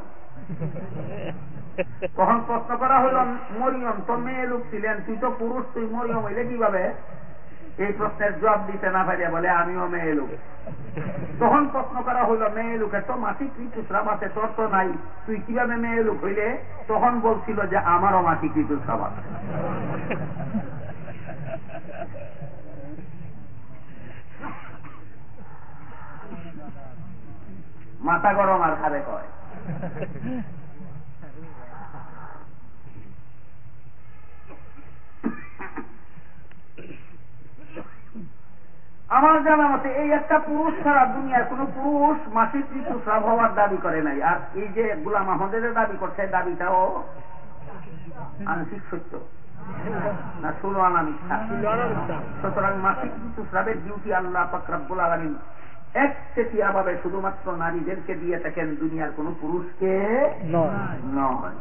তখন প্রশ্ন করা হইল মরিয়ম তো মেয়ে লোক ছিলেন, তুই তো পুরুষ, তুই মরিয়ম হইলে কীভাবে? এই প্রশ্নের জবাব দিতে না পারিয়া বলে, আমিও মেয়ে লোক। তখন প্রশ্ন করা হইল মেয়ে লোকের তো মাসিক ঋতুস্রাব আছে তোর তো নাই। তুই কীভাবে মেয়ে লোক হইলে? তখন বলছিল যে, আমারও মাসিক ঋতুস্রাব আছে মাথা গরম আর খাবে কয়? আমার জানা মতে এই একটা পুরুষ ছাড়া দুনিয়ার কোন পুরুষ মাসিক ঋতুস্রাব হওয়ার দাবি করে নাই। আর এই যে গুলাম আহমদের দাবি করছে, দাবিটাও আংশিক সত্য। না, ষোলো আনা মিথ্যা। সুতরাং মাসিক ঋতুস্রাবের ডিউটি আল্লাহ ফকরাবুল আলমিন এক চেটিয়া ভাবে শুধুমাত্র নারীদেরকে দিয়ে থাকেন দুনিয়ার কোন পুরুষকে নয়।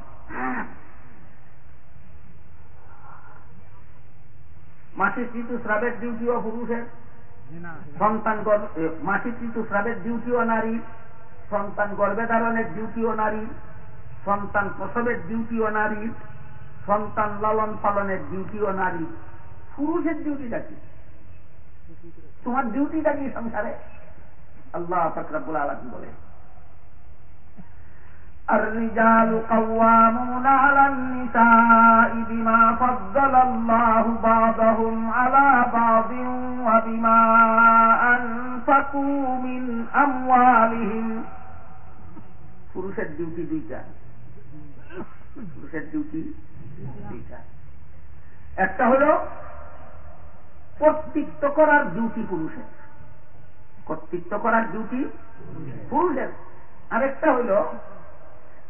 মাসিক ঋতুস্রাবের ডিউটিও পুরুষের। সন্তান মাসিক ঋতুস্রাবের ডিউটিও নারী। সন্তান গর্ভে ধারণের ডিউটিও নারী। সন্তান প্রসবের ডিউটিও নারী। সন্তান লালন পালনের ডিউটিও নারী। পুরুষের ডিউটিটা কি? তোমার ডিউটিটা কি সংসারে? আল্লাহ ফকরাবুল আলম বলে الرجال قوامون على النساء بما فضل الله بعضهم على بعض وبما أنفقوا من أموالهم পুরুষের ডিউটি দুইটা পুরুষের ডিউটি দুইটা একটা হলো কর্তৃত্ব করার ডিউটি পুরুষের কর্তৃত্ব করার ডিউটি পুরুষের আরেকটা হলো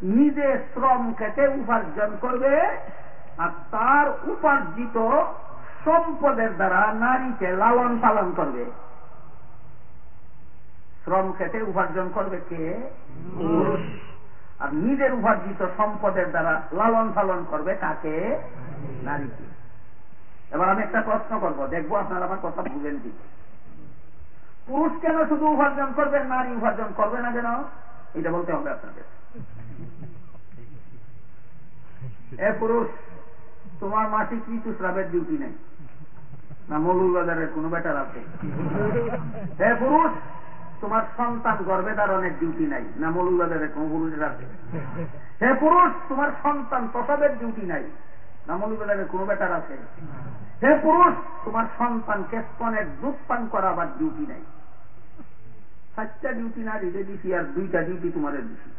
নিজে শ্রম খেতে উপার্জন করবে আর তার উপার্জিত সম্পদের দ্বারা নারীকে লালন পালন করবে। শ্রম খেতে উপার্জন করবে কে? আর নিজের উপার্জিত সম্পদের দ্বারা লালন পালন করবে কাকে? নারীকে। এবার আমি একটা প্রশ্ন করব। দেখব আপনারা আমার কথা বুঝেন কি। পুরুষ কেন শুধু উপার্জন করবে? নারী উপার্জন করবে না কেন? এটা বলতে হবে আপনাদের এ পুরুষ, তোমার মাসিক ঋতুস্রাবের ডিউটি নেই। না মৌলবাজারের কোন বেটার আছে। হে পুরুষ, তোমার সন্তান গর্ভে ধারণের ডিউটি নাই। না মৌলবাজারের কোন পুরুষের আছে। হে পুরুষ, তোমার সন্তান প্রসবের ডিউটি নাই। না মৌলবাদের কোনো বেটার আছে। হে পুরুষ তোমার সন্তানকে স্তনের দুধ পান করাবার ডিউটি নাই। চারটা ডিউটি নারীদের দিছি আর দুইটা ডিউটি তোমাদের দিছি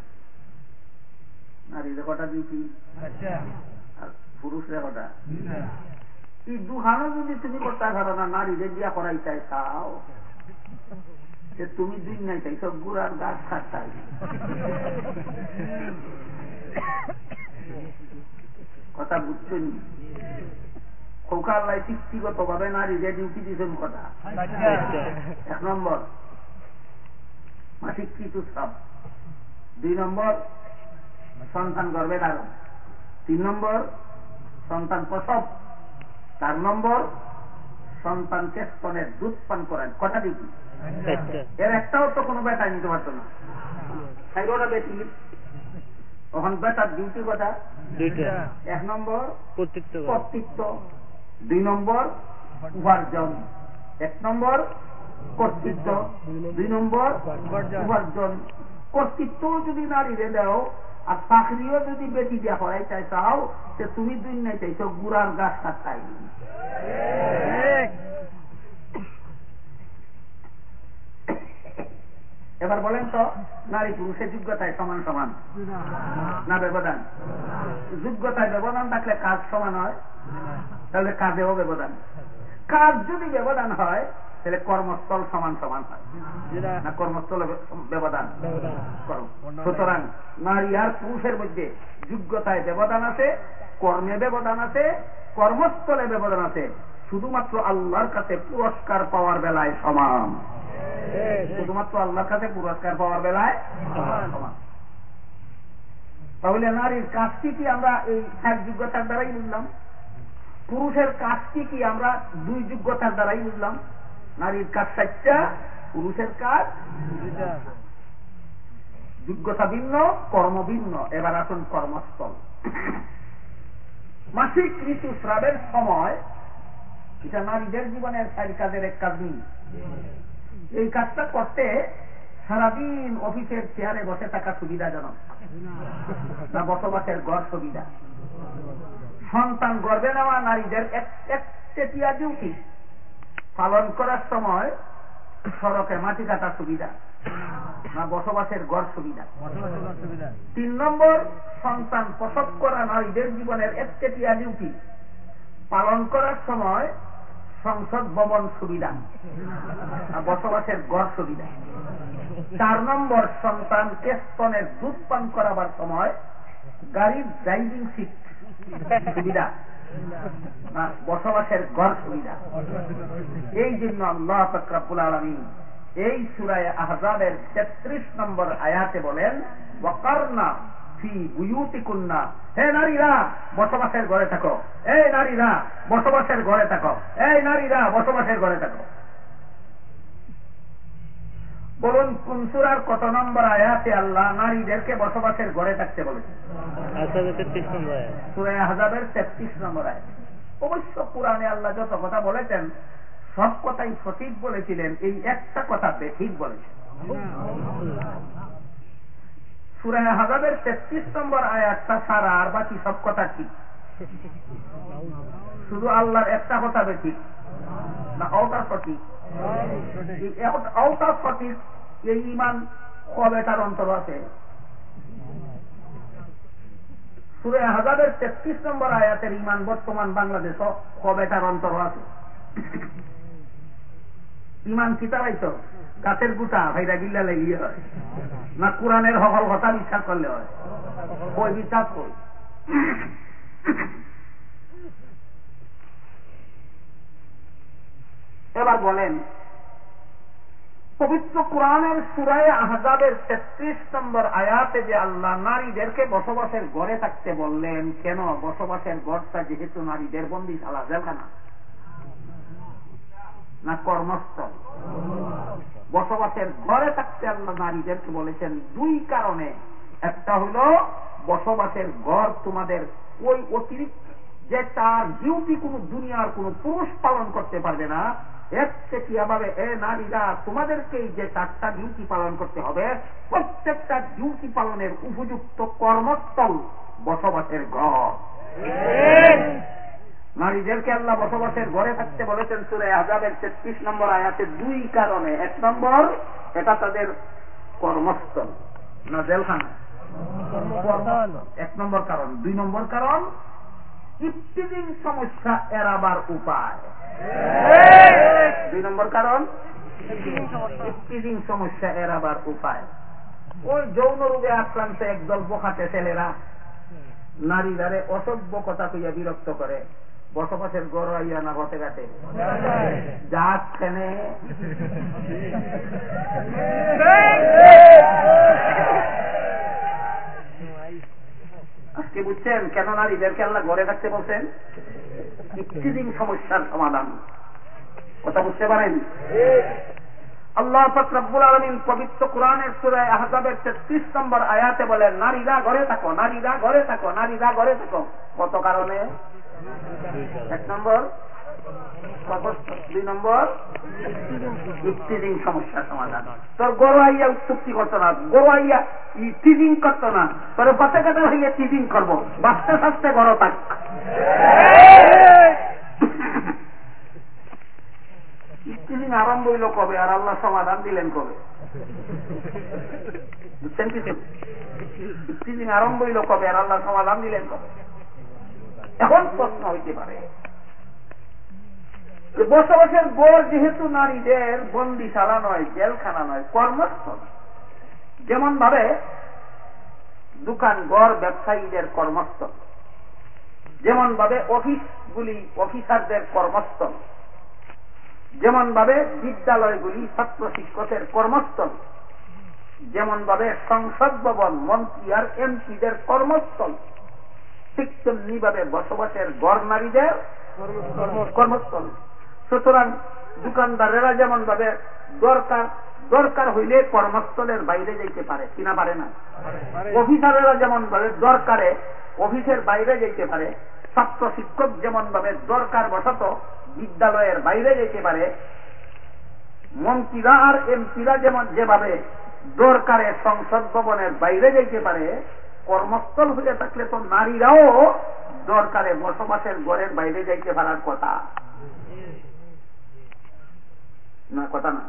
নারীদের কটা ডিউটি আর পুরুষরা কটা? এই দুহানো যদি তুমি করতে পারো না নারীদের দিয়া করাই চাই তাও। যে তুমি দিন নাই চাই সব গুড়ার গাছ খাটাই কথা বুঝছেন? ব্যক্তিগত ভাবে নারীদের ডিউটি দিয়েছেন কথা এক নম্বর মাসিক সব দুই নম্বর সন্তান গর্ভে ধারণ। তিন নম্বর সন্তান প্রসব। চার নম্বর স্তনের দুধ পান করেন। কটা ডিউটি এর একটাও তো কোনো বেটা নিতে পারতো না। সাইরোটা বেটি তখন বেটার ডিউটি কথা। এক নম্বর কর্তৃত্ব। দুই নম্বর উপার্জন। এক নম্বর কর্তৃত্ব। দুই নম্বর উপার্জন। কর্তৃত্ব যদি নারীরে দাও আর চাকরিও যদি বেটি দেওয়া হয় চাই চাও যে তুমি দুই নাই চাইছো, গুড়ার গাছ কাটাই এবার বলেন তো, নারী পুরুষের যোগ্যতায় সমান সমান? না, ব্যবধান। যোগ্যতায় ব্যবধান থাকলে কাজ সমান হয়, তাহলে কাজেও ব্যবধান। কাজ যদি ব্যবধান হয়, তাহলে কর্মস্থল সমান সমান হয়। না, কর্মস্থল ব্যবধান? সুতরাং নারী আর পুরুষের মধ্যে যোগ্যতায় ব্যবধান আছে, কর্মে ব্যবধান আছে, কর্মস্থলে ব্যবধান আছে। শুধুমাত্র আল্লাহর কাছে পুরস্কার পাওয়ার বেলায় সমান। শুধুমাত্র আল্লাহর কাছে পুরস্কার পাওয়ার বেলায় তাহলে নারীর কাজটি কি আমরা এই এক যোগ্যতার দ্বারাই বুঝলাম পুরুষের কাজটি কি আমরা দুই যোগ্যতার দ্বারাই বুঝলাম নারীর কাজ চারটা, পুরুষের কাজ যোগ্যতা ভিন্ন, কর্ম ভিন্ন। এবার আসুন কর্মস্থল। মাসিক ঋতুস্রাবের সময়, এটা নারীদের জীবনের চারি কাজের এক কাজ নেই। এই কাজটা করতে সারাদিন অফিসের চেয়ারে বসে থাকা সুবিধাজনক। না বসবাসের গড় সুবিধা। সন্তান গর্বে নেওয়া নারীদের একচেটিয়া ডিউটি। পালন করার সময় সড়কে মাটি কাটা সুবিধা। না, বসবাসের গড় সুবিধা। তিন নম্বর, সন্তান প্রসব করা নারীদের জীবনের একচেটিয়া ডিউটি। পালন করার সময় সংসদ ভবন সুবিধা। বসবাসের গড় সুবিধা। চার নম্বর সন্তানকে স্তনের দুধ পান করাবার সময় গাড়ির ড্রাইভিং সিট সুবিধা বসবাসের গড় সুবিধা। এই জন্য আল্লাহ ফকরাবুল আলমী এই সুরায় আহজাবের তেত্রিশ নম্বর আয়াতে বলেন বুয়ুতি কন্যা হে নারীরা বসবাসের ঘরে থাকো। এই নারীরা বসবাসের ঘরে থাকো। এই নারীরা বসবাসের ঘরে থাকো। বলুন কুনসুরার কত নম্বর আয়াতে আল্লাহ নারীদেরকে বসবাসের ঘরে থাকতে বলেছে সুরায় হাজাবের তেত্রিশ নম্বর আয়াত। অবশ্য পুরাণে আল্লাহ যত কথা বলেছেন সব কথাই সঠিক বলেছিলেন এই একটা কথা বেঠিক বলেছেন। সুরায় হাজাবের তেত্রিশ নম্বর আয়াতটা সারা আর বাকি সব কথা ঠিক। শুধু আল্লাহর একটা কথা বেঠিক। না ওটা সঠিক। ওটা সঠিক এই ইমান কবে তার অন্তর আছে? সুরে হাজারের তেত্রিশ নম্বর আয়াতের ইমান বর্তমান বাংলাদেশ কবে তার অন্তর আছে? ইমান চিতারাইছ গাছের গুটা, ভাইরা গিল্লা লেগিয়ে হয়। না, কোরআনের সকল কথা বিশ্বাস করলে হয়। ওই বিশ্বাস করি এবার বলেন, পবিত্র কোরআনের সুরায় আহজাবের তেত্রিশ নম্বর আয়াতে যে আল্লাহ নারীদেরকে বসবাসের ঘরে থাকতে বললেন, কেন বসবাসের ঘরটা যেহেতু নারীদের বন্দি চালা যাবে না না কর্মস্থল? বসবাসের ঘরে থাকতে আল্লাহ নারীদেরকে বলেছেন দুই কারণে। একটা হলো বসবাসের ঘর তোমাদের ওই অতিরিক্ত যে তার ডিউটি কোন দুনিয়ার কোন পুরুষ পালন করতে পারবে না একচেটিয়া ভাবে এ নারীরা তোমাদেরকে যে চারটা ডিউটি পালন করতে হবে, প্রত্যেকটা ডিউটি পালনের উপযুক্ত কর্মস্থল বসবাসের ঘর। নারীদেরকে আল্লাহ বসবাসের ঘরে থাকতে বলেছেন সুরে আজাবের তেত্রিশ নম্বর আয়াতে দুই কারণে। এক নম্বর, এটা তাদের কর্মস্থল। না, জেলখানা। এক নম্বর কারণ। দুই নম্বর কারণ ইফতিদিন সমস্যা এড়াবার উপায়। দুই নম্বর কারণ ইফতিদিন সমস্যা এড়াবার উপায়। ওই যৌন রোগে আক্রান্ত একদল বোখাতে ছেলেরা নারীদারে অসভ্য কথা কইয়া বিরক্ত করে। বসবাসের গড় আইয়া না ঘটে ঘাটে যা আজকে বুঝছেন কেন নারীদেরকে আল্লাহ ঘরে থাকতে বলছেন? ইফতিদিন সমস্যার সমাধান। কথা বুঝতে পারেন? আল্লাহ ফকরাবুল আলমিন পবিত্র কোরআনের সুরায় আহজাবের তেত্রিশ নম্বর আয়াতে বলেন, নারীরা ঘরে থাকো, নারীরা ঘরে থাকো, নারীরা ঘরে থাকো। কত কারণে? এক নম্বর দুই নম্বর? সমস্যার সমাধান। তোর গরু আইয়া না, গরু আইয়া না। তোর পথে কাটে হইয়া টিদিন করব। গরো থাক। আরম্ভ হইল কবে? আর আল্লাহ সমাধান দিলেন কবে? বুঝছেন কিছু? আরম্ভ হইল কবে? আর আল্লাহ সমাধান দিলেন কবে? এখন প্রশ্ন হইতে পারে। বসবাসের গড় যেহেতু নারীদের বন্দিশালা নয়, জেলখানা নয়, কর্মস্থল যেমন ভাবে দোকান গড় ব্যবসায়ীদের কর্মস্থল যেমন ভাবে অফিসগুলি অফিসারদের কর্মস্থল যেমন ভাবে বিদ্যালয়গুলি ছাত্র শিক্ষকের কর্মস্থল যেমন ভাবে সংসদ ভবন মন্ত্রী আর এমপিদের কর্মস্থল ঠিক তেমনি ভাবে বসবাসের গড় নারীদের কর্মস্থল। সুতরাং দোকানদারেরা যেমন ভাবে দরকার দরকার হইলে কর্মস্থলের বাইরে যাইতে পারে, কিনা পারে না? অফিসারেরা যেমন ভাবে দরকারে অফিসের বাইরে যাইতে পারে, ছাত্র শিক্ষক যেমন ভাবে দরকার বসত বিদ্যালয়ের বাইরে যেতে পারে, মন্ত্রীরা আর এমপিরা যেমন যেভাবে দরকারে সংসদ ভবনের বাইরে যেতে পারে কর্মস্থল হয়ে থাকলে তো নারীরাও দরকারে বসবাসের ঘরের বাইরে যাইতে পারার কথা। না কথা না?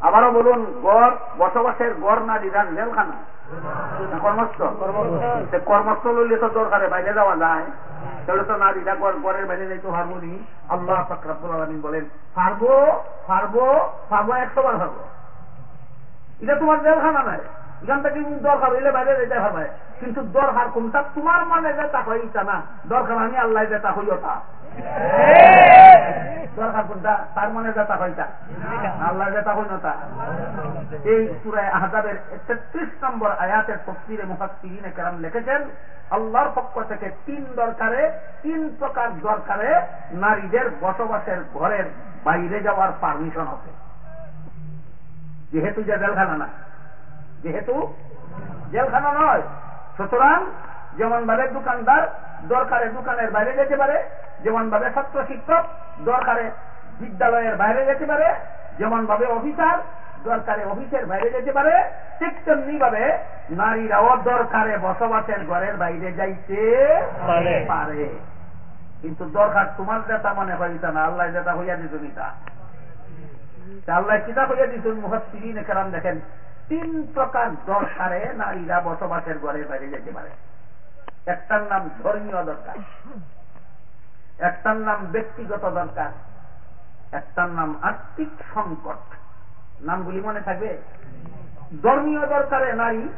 আবারও বলুন গড় বসবাসের গড় না নারীরা জেলখানা কর্মস্থল? কর্মস্থল। হইলে তো দরকারে বাইরে যাওয়া যায়। তাহলে তো নারীরা গড়ের বাইরে যাইতে পারব নি। আল্লাহ ফাকরাবুল আলমিন বলেন পারব পারব পারব একশো বার পারব। এটা তোমার জেলখানা নাই। এখান থেকে দরকার হইলে বাইরে যেতে হবে। কিন্তু দরকার কোনটা? তোমার মানে যেটা হইতা না, দরকার আমি আল্লাহ যেটা হইও তা। দরকার কোনটা? তার মনে হইতা আল্লাহ এই নম্বর আয়াতের কেরাম লিখেছেন, আল্লাহর পক্ষ থেকে তিন দরকারে, তিন প্রকার দরকারে নারীদের বসবাসের ঘরের বাইরে যাওয়ার পারমিশন হবে যেহেতু যে জেলখানা না। যেহেতু জেলখানা নয় সুতরাং যেমন ভাবে দোকানদার দরকারে দোকানের বাইরে যেতে পারে যেমন ভাবে ছাত্র শিক্ষক দরকারে বিদ্যালয়ের বাইরে যেতে পারে যেমন ভাবে অফিসার দরকারে অফিসের বাইরে যেতে পারে ঠিক তেমনি ভাবে নারীরাও দরকারে বসবাসের ঘরের বাইরে যাইতে পারে। কিন্তু দরকার তোমার যেটা মনে হইতা না আল্লাহ যেটা হইয়া দিত নিতা আল্লাহ কিতা হইয়া দিত মুহাসিরিন কেরাম দেখেন তিন প্রকার দরকারে নারীরা বসবাসের ঘরের বাইরে যেতে পারে। একটার নাম ধর্মীয় দরকার, একটার নাম ব্যক্তিগত দরকার, একটার নাম আর্থিক সংকট। নামগুলি মনে থাকবে? ধর্মীয় দরকারে নারী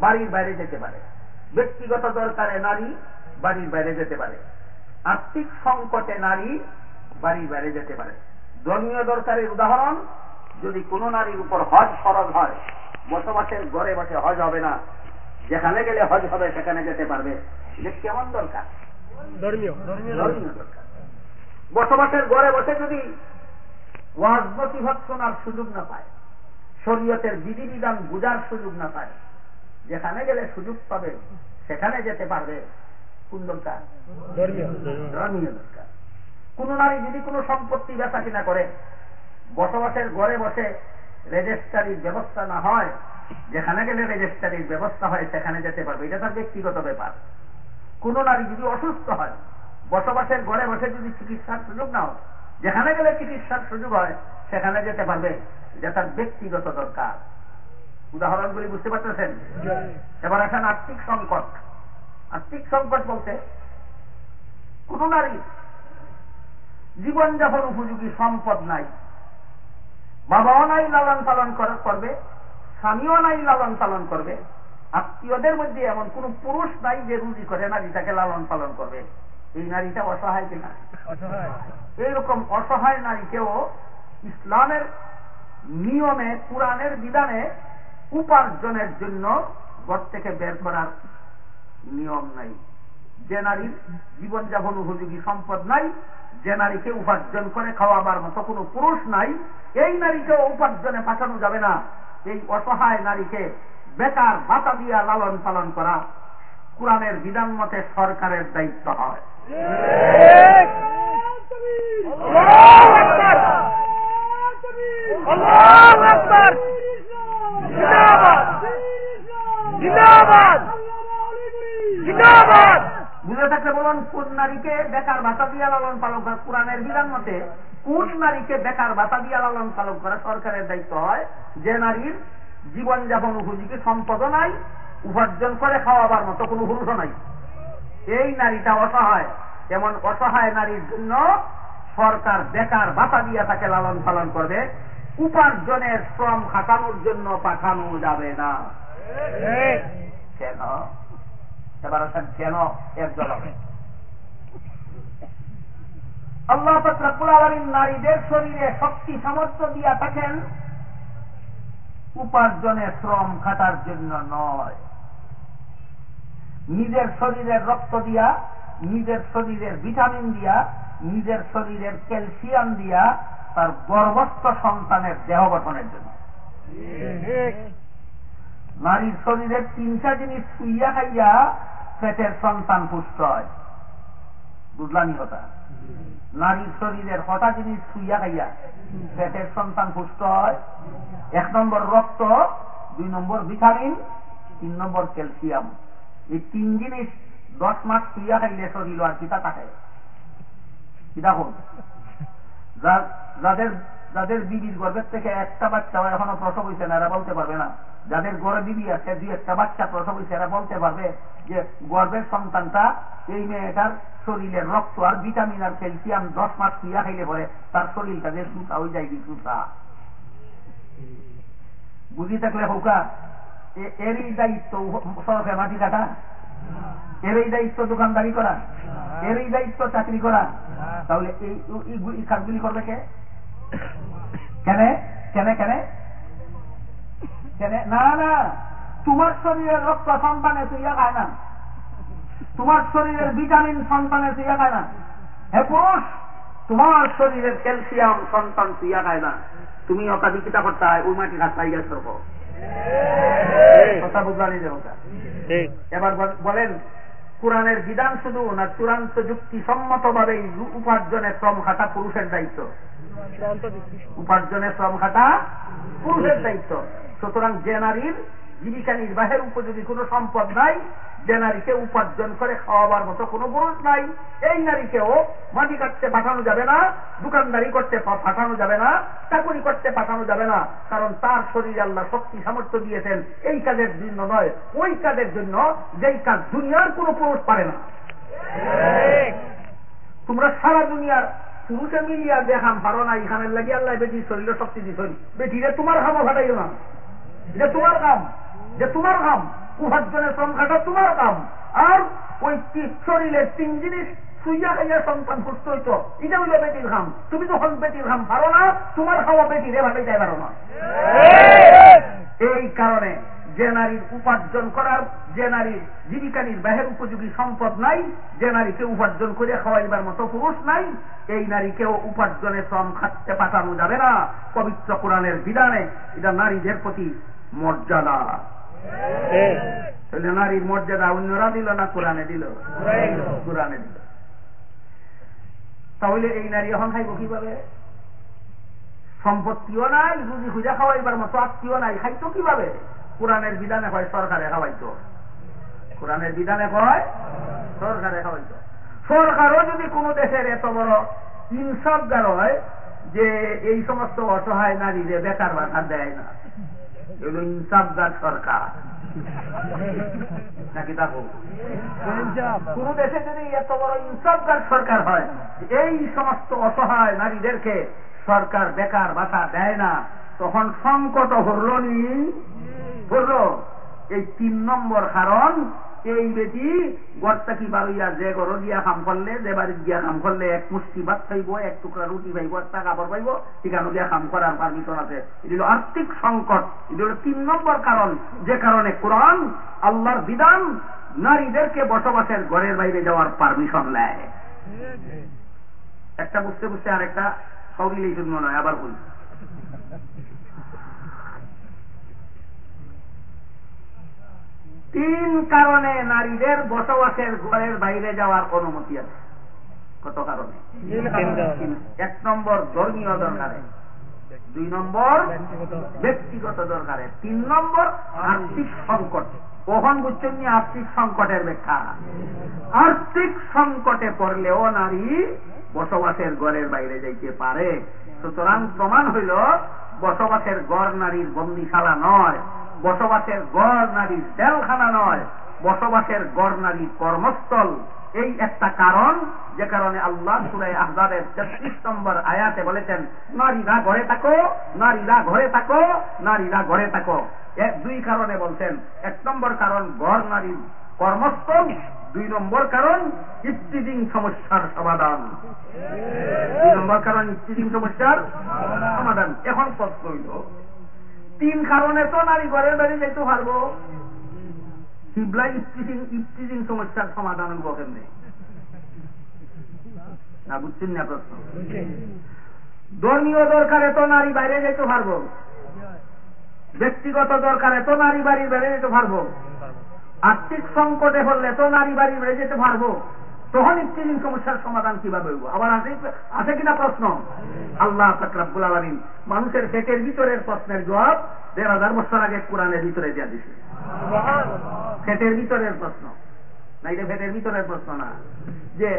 বাড়ির বাইরে যেতে পারে। ব্যক্তিগত দরকারে নারী বাড়ির বাইরে যেতে পারে। আর্থিক সংকটে নারী বাড়ির বাইরে যেতে পারে। ধর্মীয় দরকারের উদাহরণ, যদি কোনো নারীর উপর হজ ফরজ হয় বসবাসের ঘরে বসে হজ হবে না। যেখানে গেলে হজ হবে সেখানে যেতে পারবে। এটা কেমন দরকার? বসবাসের ঘরে বসে যদি ওয়াজ নসিহত শোনার সুযোগ না পায় শরীয়তের বিধিবিধান বুঝার সুযোগ না পায় যেখানে গেলে সুযোগ পাবে সেখানে যেতে পারবে কোন দরকার? ধর্মীয়। দরকার। কোন নারী যদি কোনো সম্পত্তি বেচা কিনা করে বসবাসের ঘরে বসে রেজিস্ট্রারির ব্যবস্থা না হয়, যেখানে গেলে রেজিস্ট্রারির ব্যবস্থা হয়, সেখানে যেতে পারবে। এটা তার ব্যক্তিগত ব্যাপার। কোন নারী যদি অসুস্থ হয়, বসবাসের ঘরে বসে যদি চিকিৎসার সুযোগ না হয় যেখানে গেলে চিকিৎসার সুযোগ হয়, সেখানে যেতে পারবে। যে তার ব্যক্তিগত দরকার। উদাহরণগুলি বুঝতে পারতেছেন? এবার আসেন আর্থিক সংকট। আর্থিক সংকট বলতে, কোন নারী জীবনযাপন উপযোগী সম্পদ নাই। বাবাও নাই লালন পালন করবে স্বামীও নাই লালন পালন করবে আত্মীয়দের মধ্যে এমন কোন পুরুষ নাই যে রুজি করে নারীটাকে লালন পালন করবে। এই নারীটা অসহায় কিনা? এইরকম অসহায় নারীকেও ইসলামের নিয়মে কোরআনের বিধানে উপার্জনের জন্য ঘর থেকে বের করার নিয়ম নাই। যে নারীর জীবনযাপন উপযোগী সম্পদ নাই যে নারীকে উপার্জন করে খাওয়াবার মতো কোনো পুরুষ নাই, এই নারীকেও উপার্জনে পাঠানো যাবে না। এই অসহায় নারীকে বেকার বাতা দিয়া লালন পালন করা কোরআনের বিধান মতে সরকারের দায়িত্ব হয়। বুঝে থাকলে বলুন কোন নারীকে বেকার ভাতা দিয়া লালন পালন করা? কোরআনের বিধান মতে কোন নারীকে বেকার ভাতা দিয়া লালন পালন করা সরকারের দায়িত্ব হয়? যে নারীর জীবনযাপন উপযোগী সম্পদও নাই উপার্জন করে খাওয়াবার মতো কোনো পুরুষও নাই। এই নারীটা অসহায়। এমন অসহায় নারীর জন্য সরকার বেকার ভাতা দিয়া তাকে লালন পালন করবে। উপার্জনের শ্রম খাটানোর জন্য পাঠানো যাবে না। কেন? এবার আসেন কেন এর জবাবে? আল্লাহ আলমিন নারীদের শরীরে শক্তি সামর্থ্য দিয়া থাকেন উপার্জনে শ্রম খাটার জন্য নয়। নিজের শরীরের রক্ত দিয়া নিজের শরীরের ভিটামিন দিয়া নিজের শরীরের ক্যালসিয়াম দিয়া তার গর্ভস্থ সন্তানের দেহ গঠনের জন্য। নারীর শরীরের তিনটা জিনিস শুইয়া খাইয়া পেটের সন্তান পুষ্ট হয়। বুঝলানি কথা? নারীর শরীরের হটা জিনিস শুইয়া খাইয়া পেটের সন্তান পুষ্ট হয়। এক নম্বর রক্ত, দুই নম্বর ভিটামিন, তিন নম্বর ক্যালসিয়াম। এই তিন জিনিস দশ মাস শুইয়া খাইলে শরীর আর কিতা থাকে। দেখুন যাদের যাদের বিবির গর্ভের থেকে একটা বাচ্চা এখনও প্রসব হয়েছে না, এরা বলতে পারবে না। যাদের গড়ে বিবি আছে, দুই একটা বাচ্চা হয়েছে এরা বলতে পারবে যে গর্ভের সন্তানটা এই মেয়েটার শরীরের রক্ত আর ভিটামিন আর ক্যালসিয়াম দশ মাস শুইয়া খাইলে পরে তার শরীরটা যে সুতা হয়ে যায় সুতা। বুঝি থাকলে হৌকা? এরই দায়িত্ব সড়কে মাটি কাটা? এরই দায়িত্ব দোকানদারি করা? এরই দায়িত্ব চাকরি করা? তাহলে এই কাজগুলি করবে কে? কেন? কেন কেন? না না। তোমার শরীরের রক্ত সন্তানে তুইয়া খায় না। তোমার শরীরের ভিটামিন সন্তানে তুইয়া খায় না। হে পুরুষ তোমার শরীরের ক্যালসিয়াম সন্তান তুইয়া খায় না। তুমি অকাদি কিতা করতে হয় ওই মাটি ঘাট পাইয়া সরব কথা বুঝলানি যে ওটা। এবার বলেন কোরআনের বিধান শুধু না চূড়ান্ত যুক্তি সম্মত ভাবে উপার্জনের শ্রম খাটা পুরুষের দায়িত্ব? উপার্জনের শ্রম খাটা পুরুষের দায়িত্ব। সুতরাং যে নারীর জীবিকা নির্বাহের উপযোগী কোন সম্পদ নাই যে নারীকে উপার্জন করে খাওয়াবার মতো কোনো পুরুষ নাই। এই নারীকেও মাটি কাটতে পাঠানো যাবে না, দোকানদারি করতে পাঠানো যাবে না, চাকরি করতে পাঠানো যাবে না, কারণ তার শরীরে আল্লাহ শক্তি সামর্থ্য দিয়েছেন। এই কাজের জন্য নয়, ওই কাজের জন্য যেই কাজ দুনিয়ার কোন পুরুষ পারে না। তোমরা সারা দুনিয়ার পুরুষে মিলিয়া দেখাম পারো না, এখানের লাগি আল্লাহ বেটির শরীরে শক্তি দিচ্ছি বেটিরে তোমার খামো ঘাটাইও না। এটা তোমার কাম, যে তোমার কাম উপার্জনের শ্রম খাটা তোমার কাম। আর ওই শরীরের তিন জিনিস সুইয়া খাইয়া সন্তান সুস্থ হইত, এটা হইল বেটির খাম তুমি যখন বেটির খাম পারো না, তোমার খাওয়া বেটিরে ভাবে যাই পারো না। এই কারণে যে নারীর উপার্জন করার, যে নারীর জীবিকা নির্বাহের উপযোগী সম্পদ নাই, যে নারীকে উপার্জন করে খাওয়াইবার মতো পুরুষ নাই, এই নারীকেও উপার্জনে শ্রম খাটতে পাঠানো যাবে না। পবিত্র কোরআনের বিধানে এটা নারীদের প্রতি মর্যাদা। তাহলে নারীর মর্যাদা অন্যরা দিল না কোরআনে দিল? কোরআনে দিল। তাহলে এই নারী এখন খাইব কীভাবে? সম্পত্তিও নাই রুজি খুঁজা খাওয়াইবার মতো আত্মীয় নাই খাইতো কীভাবে? কোরআনের বিধানে হয় সরকারে খাওয়াইতো। কোরআনের বিধানে কয় সরকারে খাওয়াইতো। সরকারও যদি কোন দেশের এত বড় ইনসাফগার হয় যে এই সমস্ত অসহায় নারীদের বেকার বাধা দেয় না। এগুলো ইনসাফদার সরকার। নাকি তা কোন দেশে যদি এত বড় ইনসাফদার সরকার হয় এই সমস্ত অসহায় নারীদেরকে সরকার বেকার বাসা দেয় না। তখন সংকট হরল নি? হরল এই তিন নম্বর কারণ এই বেটি গড়টা কি বারুইয়া যে গড় দিয়া কাম করলে, যে বাড়ির দিয়া কাম করলে এক মুষ্টি ভাত খাইব, এক টুকরা রুটি পাইব একটা কাপড় পাইব ঠিকানো দিয়া কাম করার পারমিশন আছে। এটি হল আর্থিক সংকট। এটি হল তিন নম্বর কারণ। যে কারণে কোরআন আল্লাহর বিধান নারীদেরকে বসবাসের ঘরের বাইরে যাওয়ার পারমিশন নেয়। একটা বুঝতে বুঝতে আরেকটা সরিল এই জন্য নয় আবার বলি তিন কারণে নারীদের বসবাসের ঘরের বাইরে যাওয়ার অনুমতি আছে। কত কারণে? এক নম্বর ধর্মীয় দরকারে। দুই নম্বর ব্যক্তিগত দরকারে। তিন নম্বর আর্থিক সংকট। কখন বুঝছেন আর্থিক সংকটের ব্যাখ্যা। আর্থিক সংকটে পড়লেও নারী বসবাসের ঘরের বাইরে যাইতে পারে। সুতরাং প্রমাণ হইল বসবাসের গড় নারীর বন্দিশালা নয়। বসবাসের গড় নারীর জেলখানা নয়, বসবাসের গড় নারীর কর্মস্থল। এই একটা কারণ, যে কারণে আল্লাহ সুরাই আহদাবের তেত্রিশ নম্বর আয়াতে বলেছেন, নারীরা ঘরে থাকো, নারীরা ঘরে থাকো, নারীরা ঘরে থাকো। এক দুই কারণে বলছেন, এক নম্বর কারণ গড় নারীর কর্মস্থল, দুই নম্বর কারণ ইফতিজিং সমস্যার সমাধান। দুই নম্বর কারণ ইফতিজিং সমস্যার সমাধান। এখন প্রশ্ন হইল তিন কারণে তো নারী ঘরের বাড়ি যেতে পারব। ইফতিজিং সমস্যার সমাধান হইব কেমনে? না, বুঝছেন না প্রশ্ন? ধর্মীয় দরকারে তো নারী বাইরে যেতে পারব। ব্যক্তিগত দরকারে তো নারী বাড়ির বাইরে যেতে পারব। আর্থিক সংকটে হলে তো নারী বাড়ি বেড়ে যেতে পারব। তখন ইফতিরিন সমস্যার সমাধান কীভাবে হইব? আবার আছে আছে কিনা প্রশ্ন? আল্লাহ তাকরাবুল আলমিন মানুষের পেটের ভিতরের প্রশ্নের জবাব দেড় হাজার বছর আগে কোরআনের ভিতরে দিয়া দিছে। পেটের ভিতরের প্রশ্ন। না এটা পেটের ভিতরের প্রশ্ন না। যে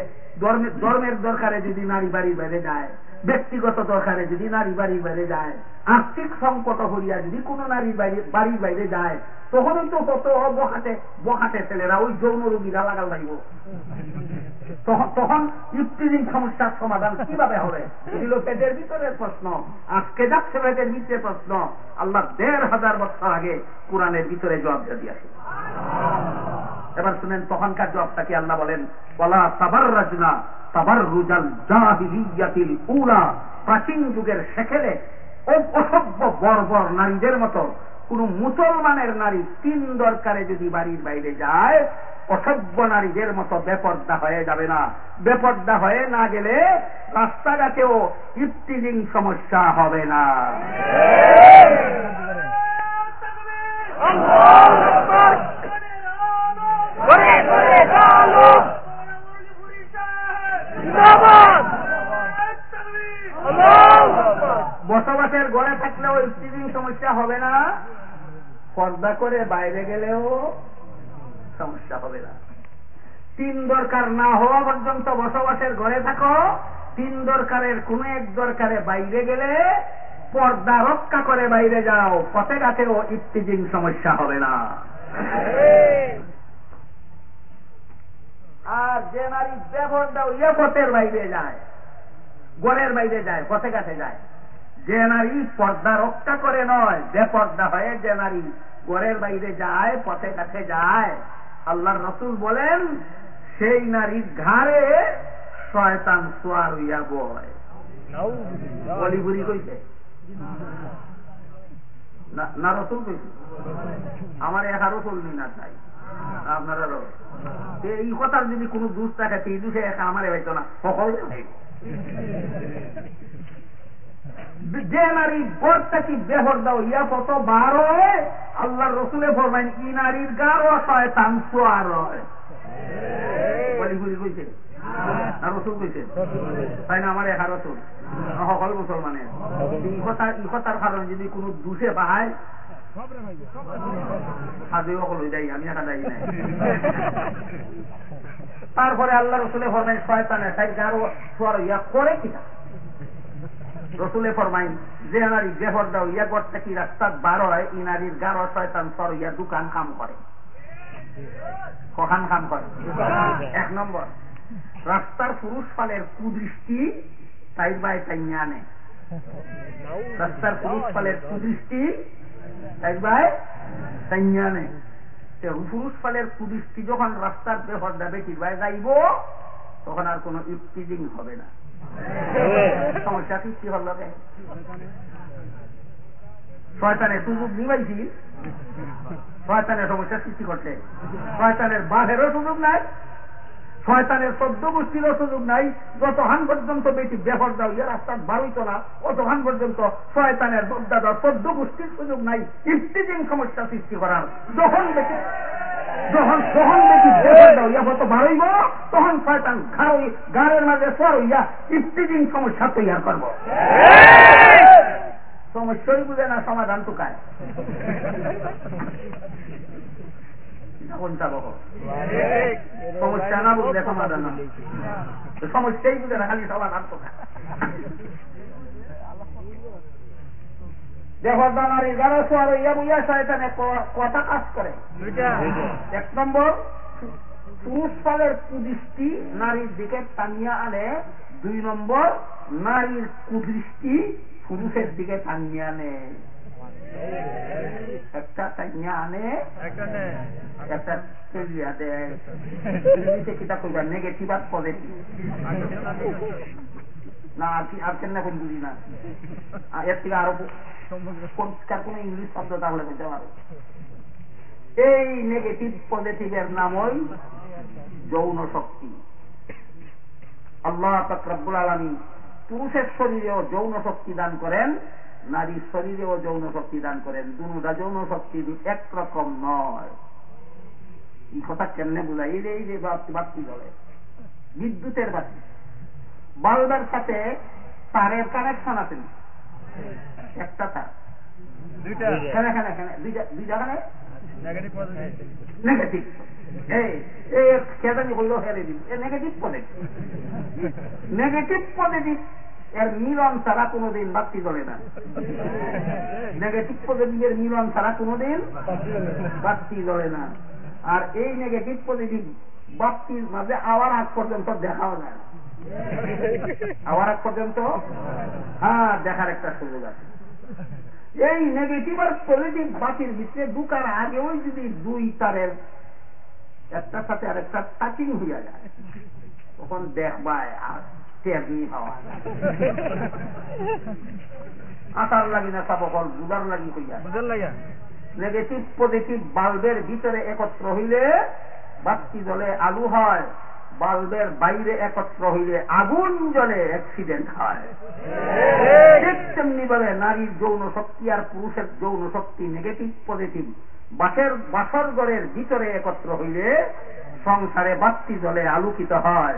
ধর্মের ধর্মের দরকারে যদি নারী বাড়ি বাইরে যায় ব্যক্তিগত দরকারে যদি নারী বাড়ি বাইরে যায়, আর্থিক সংকট হইয়া যদি কোন নারী বাড়ির বাইরে যায়, তখনই তো কত বহাতে বহাতে ছেলেরা, ওই যৌন রোগীরা লাগাল লাগব তখন ইফতিদিন সমস্যার সমাধান কীভাবে হবে? এগুলো পেটের ভিতরের প্রশ্ন। আজকে যাচ্ছে পেটের ভিতরে প্রশ্ন। আল্লাহ দেড় হাজার বছর আগে কোরআনের ভিতরে জবাব দিয়েছে। এবার শুনেন, তখনকার জবাবটা কি আল্লাহ বলেন? বলা সাবার রাজনা প্রাচীন যুগের সেখেলে অসভ্য বর্বর নারীদের মতো কোন মুসলমানের নারী তিন দরকারে যদি বাড়ির বাইরে যায় অসভ্য নারীদের মতো বেপর্দা হয়ে যাবে না বেপর্দা হয়ে না গেলে রাস্তাঘাটেও ইফতিজিং সমস্যা হবে না বসবাসের ঘরে থাকলেও ইফতিজিং সমস্যা হবে না। পর্দা করে বাইরে গেলেও সমস্যা হবে না। তিন দরকার না হওয়া পর্যন্ত বসবাসের ঘরে থাকো। তিন দরকারের কোন এক দরকারে বাইরে গেলে পর্দা রক্ষা করে বাইরে যাও। পথে ঘাটেও ইফতিজিং সমস্যা হবে না। আর যে নারী বেপর্দা ইয়ে পথের বাইরে যায়, গড়ের বাইরে যায়, পথে ঘাটে যায়, যে নারী পর্দা রক্ষা করে নয়, বেপর্দা হয়ে যে নারী গড়ের বাইরে যায়, পথে কাছে যায়, আল্লাহর রসুল বলেন, সেই নারীর ঘাড়ে শয়তান সোয়ার হইয়া বয়। বলি বুড়ি কইছে? না রসুল কইছে? আমার রসুল নি না তাই। আপনারা এই কথার যদি কোনো দুষ থাকে দুষে আমারে না। সকল যে নারী বেহর দাও? ইয়া কত বার? আল্লাহ রসুলে ফরমাইন ই নারীর গারো বলি কইছে? না, রসুল কইছে। তাই না, আমার রসুল? সকল মুসলমানের। কথার কারণে যদি কোনো দুষে পাহায় <laughs> তারপরে আল্লাহ রসুলে ফরমাই শয়তানে তাই গারো সোয়ার ইয়া করে কিনা? রসুলে ফরমাই যে নারী গেহর দাও ইয়া গড়টা কি রাস্তাত বার হয় ই নারীর গারো শয়তান সর ইয়া দোকান কাম করে। কখান কাম করে। এক নম্বর রাস্তার পুরুষ ফালের কুদৃষ্টি তাই বাই তাই আনে। রাস্তার পুরুষ ফালের কুদৃষ্টি পুরুষ ফালের কুদৃষ্টি যখন রাস্তার বাই যাইব, তখন আর হবে না। সমস্যা সৃষ্টি হল শয়তানের সুযোগ শয়তানের সমস্যা সৃষ্টি করছে। শয়তানের বাঘেরও সুযোগ নাই। শয়তানের চোদ্দ গোষ্ঠীরও সুযোগ নাই যতক্ষণ পর্যন্ত বেটি বেহর দাও ইয়ে রাস্তার বাড়ি চলা অতক্ষণ পর্যন্ত শয়তানের দাদা চোদ্দ গোষ্ঠীর সুযোগ নাই, ইফতিজিং সমস্যা সৃষ্টি করার। যখন বেটি যখন যখন বেটি বেহর দাও ইয়া কত বাড়ইব তখন শয়তান ঘাড়ই গাড়ের মাঝে সর ইয়া ইফতিজিং সমস্যা তৈরি করব। সমস্যাই বুঝে না, সমাধান তো কায় কোনটা বহ। সমস্যা না বুঝলে সমাধান সমস্যাই বুঝে না খালি সমাধান তো কায় এগারো সোয়ার ইয়া বুঝা শয়তানে কটা কাজ করে? এক নম্বর পুরুষ পালের কুদৃষ্টি নারীর দিকে টানিয়া আনে। দুই নম্বর নারীর কুদৃষ্টি পুরুষের দিকে টানিয়ে আনে। একটা আনে একটা ফেলিয়া দেয় কিতা কইবা নেগেটিভ আর পজিটিভ না আর কেন এখন বুঝি না এর থেকে আরও পরিষ্কার কোন ইংলিশ শব্দ তাহলে বুঝতে পারো এই নেগেটিভ পজিটিভের নাম ওই যৌন শক্তি আল্লাহ তকরাবুল আলমী পুরুষের শরীরেও যৌন শক্তি দান করেন নারীর শরীরেও যৌন শক্তি দান করেন দুটা যৌন শক্তি একরকম নয়। এই কথা কেমনে বোঝাই এই যে এই যে বাতি জ্বলে। বিদ্যুতের বাতি। বাল্বের সাথে তারের কানেকশন আছে একটা তার। নেগেটিভ নেগেটিভ পজিটিভ এর মিলন ছাড়া কোনোদিন বাতি জ্বলে না। নেগেটিভ পজিটিভের মিলন ছাড়া কোনোদিন বাতি জ্বলে না। আর এই নেগেটিভ পজিটিভ বাতির মাঝে আওয়ার আগ পর্যন্ত দেখাও যায় আওয়ার আগ পর্যন্ত? হ্যাঁ দেখার একটা সুযোগ আছে। এই নেগেটিভ আর পজিটিভ বাতির ভিতরে ঢুকার আগেও যদি দুই তারের একটার সাথে আরেকটা টাচিং হইয়া যায়, তখন দেখবায় আর টেরনি পাওয়া আসার লাগি না বুঝার লাগি হইয়া নেগেটিভ পজিটিভ বাল্বের ভিতরে একত্র হইলে বাতি জলে আলু হয় বাল্বের বাইরে একত্র হইলে আগুন জলে অ্যাক্সিডেন্ট হয়। তেমনি ভাবে নারীর যৌন শক্তি আর পুরুষের যৌন শক্তি নেগেটিভ পজিটিভ বাসের বাসর ঘরের ভিতরে একত্র হইলে সংসারে বাতি জলে আলোকিত হয়।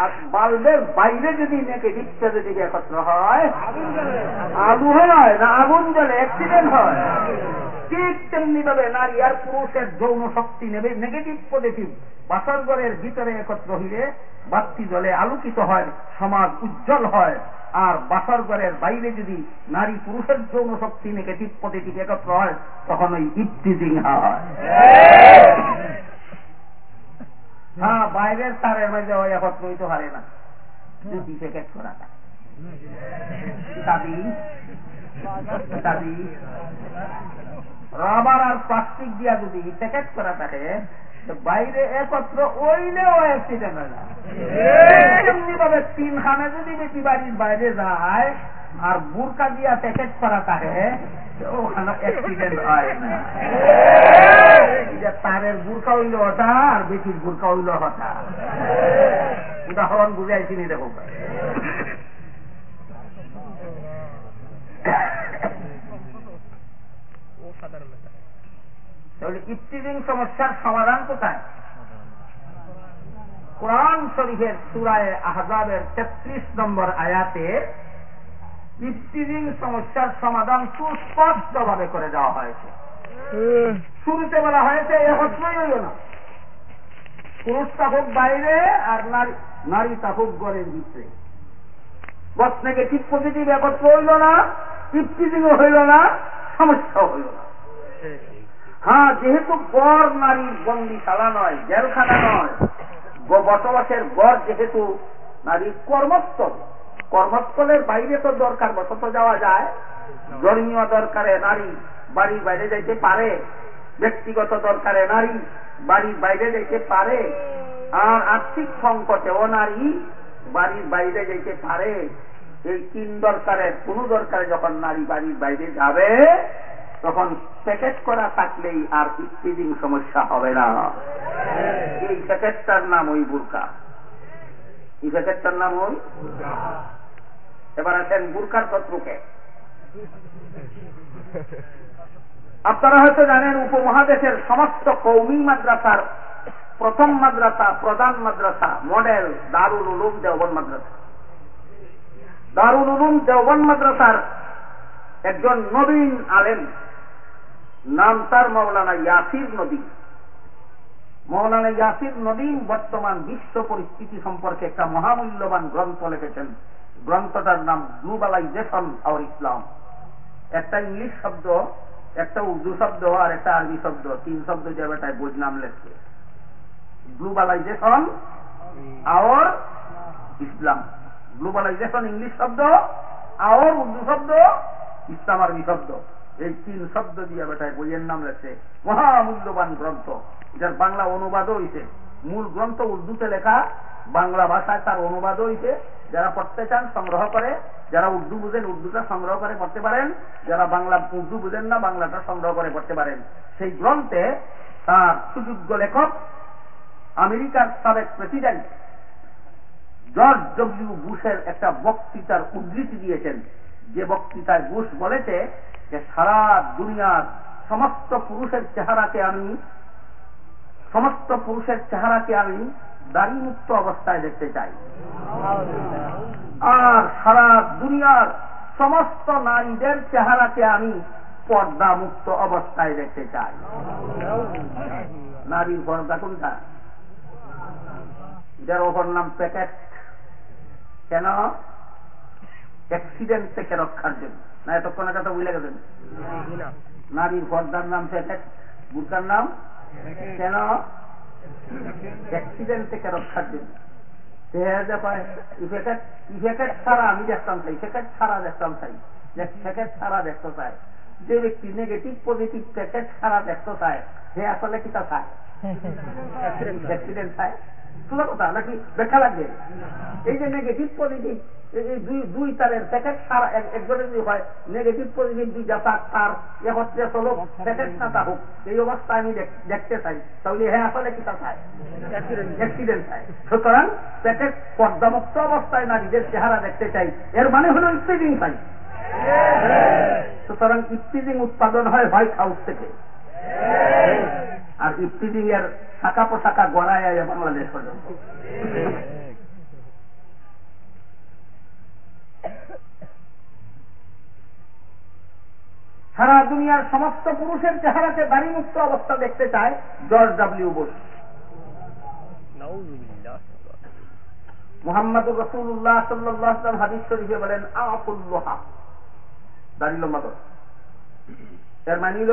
আর বাল্বের বাইরে যদি নেগেটিভ পজিটিভ একত্র হয় আলু হয় না আগুন জলে অ্যাক্সিডেন্ট হয়। ঠিক তেমনি ভাবে নারী আর পুরুষের যৌন শক্তি নেবে নেগেটিভ পজিটিভ বাসর ঘরের ভিতরে একত্র হইলে বাতি জলে আলোকিত হয় সমাজ উজ্জ্বল হয়। আর বাসর ঘরের বাইরে যদি নারী পুরুষের যৌন শক্তি নেগেটিভ পজিটিভ একত্র হয় তখন ওই ইফটিজিং হয়। হ্যাঁ। বাইরের তারের মাঝে ওই পারে না। যদি প্যাকেট করা দাবি দাবি রাবার আর প্লাস্টিক দিয়া যদি প্যাকেট করা থাকে বাইরে একত্র ওইলেও অ্যাক্সিডেন্ট হয় না। এমনি ভাবে তিনখানে যদি বেশি বাড়ির বাইরে যায় আর বুরকা দিয়া প্যাকেট করা থাকে ওখানে অ্যাক্সিডেন্ট হয় না এটা তারের হইল হতা আর বুরকা হইল হতা উদাহরণ বুঝাইছি নি দেখো। তাহলে ইফতিজিং সমস্যার সমাধান কোথায়? কোরআন শরীফের সুরায় আহজাবের তেত্রিশ নম্বর আয়াতে ইফতিজিং সমস্যার সমাধান সুস্পষ্ট ভাবে করে দেওয়া হয়েছে। শুরুতে বলা হয়েছে একত্রই হইল না। পুরুষ থাকুক বাইরে আর নারী নারী থাকুক গড়ের ভিতরে। বস নেগেটিভ পজিটিভ একত্র হইল না ইফতিজিংও হইল না, সমস্যাও হইল না। হ্যাঁ যেহেতু গড় নারীর বন্দিশালা নয়, জেলখানা নয় বসবাসের গড় যেহেতু নারীর কর্মস্থল কর্মস্থলের বাইরে তো দরকার বসত যাওয়া যায়। ধর্মীয় দরকারে নারী বাড়ির বাইরে যাইতে পারে। ব্যক্তিগত দরকারে নারী বাড়ির বাইরে যাইতে পারে। আর আর্থিক সংকটেও নারী বাড়ির বাইরে যাইতে পারে। এই তিন দরকারে, কোন দরকারে যখন নারী বাড়ির বাইরে যাবে, তখন প্যাকেট করা থাকলেই আর স্পিডিং সমস্যা হবে না। এই প্যাকেটটার নাম ওই বুরকা। এই প্যাকেটটার নাম ওই এবার আসেন বুরকার শত্রুকে। আপনারা হয়তো জানেন, উপমহাদেশের সমস্ত কৌমি মাদ্রাসার প্রথম মাদ্রাসা, প্রধান মাদ্রাসা, মডেল দারুল উলুম দেওবন মাদ্রাসা। দারুল উলুম দেওবন মাদ্রাসার একজন নবীন আলেম, নাম তার মৌলানা ইয়াসির নদী মৌলানা ইয়াসির নদীম বর্তমান বিশ্ব পরিস্থিতি সম্পর্কে একটা মহামূল্যবান গ্রন্থ লিখেছেন। গ্রন্থটার নাম গ্লোবালাইজেশন আওয়ার ইসলাম। একটা ইংলিশ শব্দ, একটা উর্দু শব্দ আর একটা আরবি শব্দ। তিন শব্দ যে বেটায় বোঝ নাম লেখছে গ্লোবালাইজেশন আওয়ার ইসলাম। গ্লোবালাইজেশন ইংলিশ শব্দ আওয়ার উর্দু শব্দ, ইসলাম আরবি শব্দ। এই তিন শব্দ দিয়ে বেটায় বইয়ের নাম লেখছে মহামূল্যবান গ্রন্থ। যার বাংলা অনুবাদও হইছে। মূল গ্রন্থ উর্দুতে লেখা বাংলা ভাষায় তার অনুবাদও হইছে। যারা পড়তে চান, সংগ্রহ করে। যারা উর্দু বুঝেন, উর্দুটা সংগ্রহ করে পড়তে পারেন। যারা বাংলা, উর্দু বুঝেন না, বাংলাটা সংগ্রহ করে পড়তে পারেন। সেই গ্রন্থে তার সুযোগ্য লেখক আমেরিকার সাবেক প্রেসিডেন্ট জর্জ ডব্লিউ বুশের একটা বক্তৃতার উদ্ধৃতি দিয়েছেন। যে বক্তৃতায় বুশ বলেছে যে, সারা দুনিয়ার সমস্ত পুরুষের চেহারাকে আমি, সমস্ত পুরুষের চেহারাকে আমি দাড়ি মুক্ত অবস্থায় দেখতে চাই। আর সারা দুনিয়ার সমস্ত নারীদের চেহারাকে আমি পর্দা মুক্ত অবস্থায় দেখতে চাই। নারীর পর্দা কোনটা? যার ওপর নাম প্যাকেট। কেন? অ্যাক্সিডেন্ট থেকে রক্ষার জন্য। না এতক্ষণের কথা বুঝলে গেছেন? নারীর পর্দার নাম প্যাকেট। বুর্কার নাম? কেন? অ্যাক্সিডেন্ট থেকে রক্ষার জন্য ছাড়া ছাড়া চাই যে ব্যক্তি নেগেটিভ পজিটিভ প্যাকেট ছাড়া দেখতে চায়, সে আসলে কিতা চায়? কথা, নাকি দেখা লাগবে? এই যে নেগেটিভ পজিটিভ এই দুই দুই তারের প্যাকেট সারা একজনের যদি হয় নেগেটিভ পজিটিভ দুইটা তার তার একত্রে চলো প্যাকেট না তা হোক। এই অবস্থা আমি দেখতে চাই। তাহলে হ্যাঁ আসলে কি তা চাই অ্যাক্সিডেন্ট চাই। সুতরাং প্যাকেট পর্দামুক্ত অবস্থায় নারীদের চেহারা দেখতে চাই। এর মানে হলো স্পিডিং চাই সুতরাং স্পিডিং উৎপাদন হয় হোয়াইট হাউস থেকে। আর ইফতিজিং এর শাখা পোশাখা গড়ায় আয় বাংলাদেশ পর্যন্ত। সারা দুনিয়ার সমস্ত পুরুষের চেহারাকে দাড়ি মুক্ত অবস্থা দেখতে চায় জর্জ ডাব্লিউ বুশ। মোহাম্মদ রসুল্লাহ সাল্লাম হাদিস শরীফে বলেন আফুল্লোহা দাড়ি লম্বা এর মানিল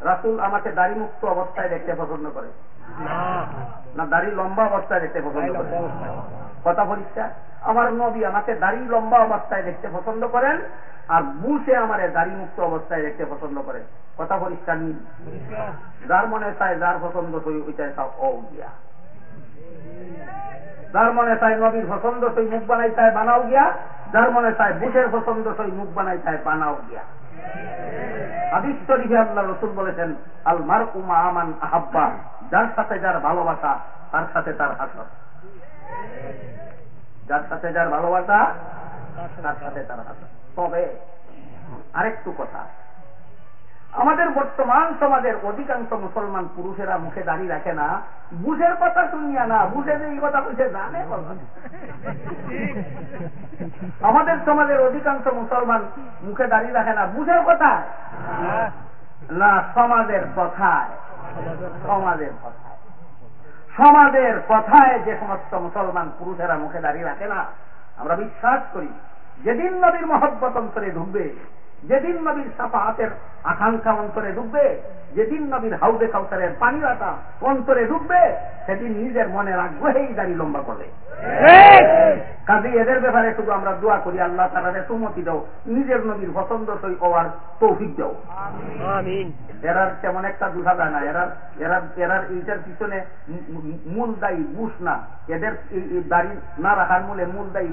রাসুল আমাকে দাড়ি মুক্ত অবস্থায় দেখতে পছন্দ করে। না, দাড়ি লম্বা অবস্থায় দেখতে পছন্দ করে। কথা পরিষ্কার? আমার নবী আমাকে দাড়ি লম্বা অবস্থায় দেখতে পছন্দ করেন। আর বুসে আমার দাড়ি মুক্ত অবস্থায় দেখতে পছন্দ করেন কথা পরিষ্কার নিন। যার মনে চায় যার পছন্দ সই ওইটাই সব ও যার মনে চায় নবীর পছন্দ সই মুখ বানাই চায় বানাও গিয়া। যার মনে চায় বুসের পছন্দ সই মুখ বানাই চায় বানাও গিয়া। হাদিস শরীফে আল্লাহ রসুল বলেছেন আল মার উমা আমান আহাব্বা। যার সাথে যার ভালোবাসা তার সাথে তার হাসর। যার সাথে যার ভালোবাসা তার সাথে তার হাসর। তবে আরেকটু কথা। আমাদের বর্তমান সমাজের অধিকাংশ মুসলমান পুরুষেরা মুখে দাঁড়িয়ে রাখে না, বুঝের কথা শুনিয়া না, বুঝে যে এই কথা বুঝে জানে আমাদের সমাজের অধিকাংশ মুসলমান মুখে দাঁড়িয়ে রাখে না, বুঝের কথায়? না, সমাজের কথায়। সমাজের কথায়। সমাজের কথায় যে সমস্ত মুসলমান পুরুষেরা মুখে দাঁড়িয়ে রাখে না, আমরা বিশ্বাস করি যেদিন নবীর মহব্বত অন্তরে ঢুকবে যেদিন নবীর সাফাহাতের আকাঙ্ক্ষা অন্তরে ঢুকবে যেদিন নবীর হাউদে কাউসারের পানি রাখা অন্তরে ঢুকবে সেদিন নিজের মনের আগ্রহেই দাড়ি লম্বা করবে। কাজে এদের ব্যাপারে শুধু আমরা দোয়া করি আল্লাহ তারা সুমতি দাও নিজের নবীর পছন্দ সই হওয়ার তৌফিক দাও। এরার তেমন একটা দুধা যায় না এরার এরার এরার এইটার পিছনে মূল দায়ী বুঝ না। এদের দাড়ি না রাখার মূলে মূল দায়ী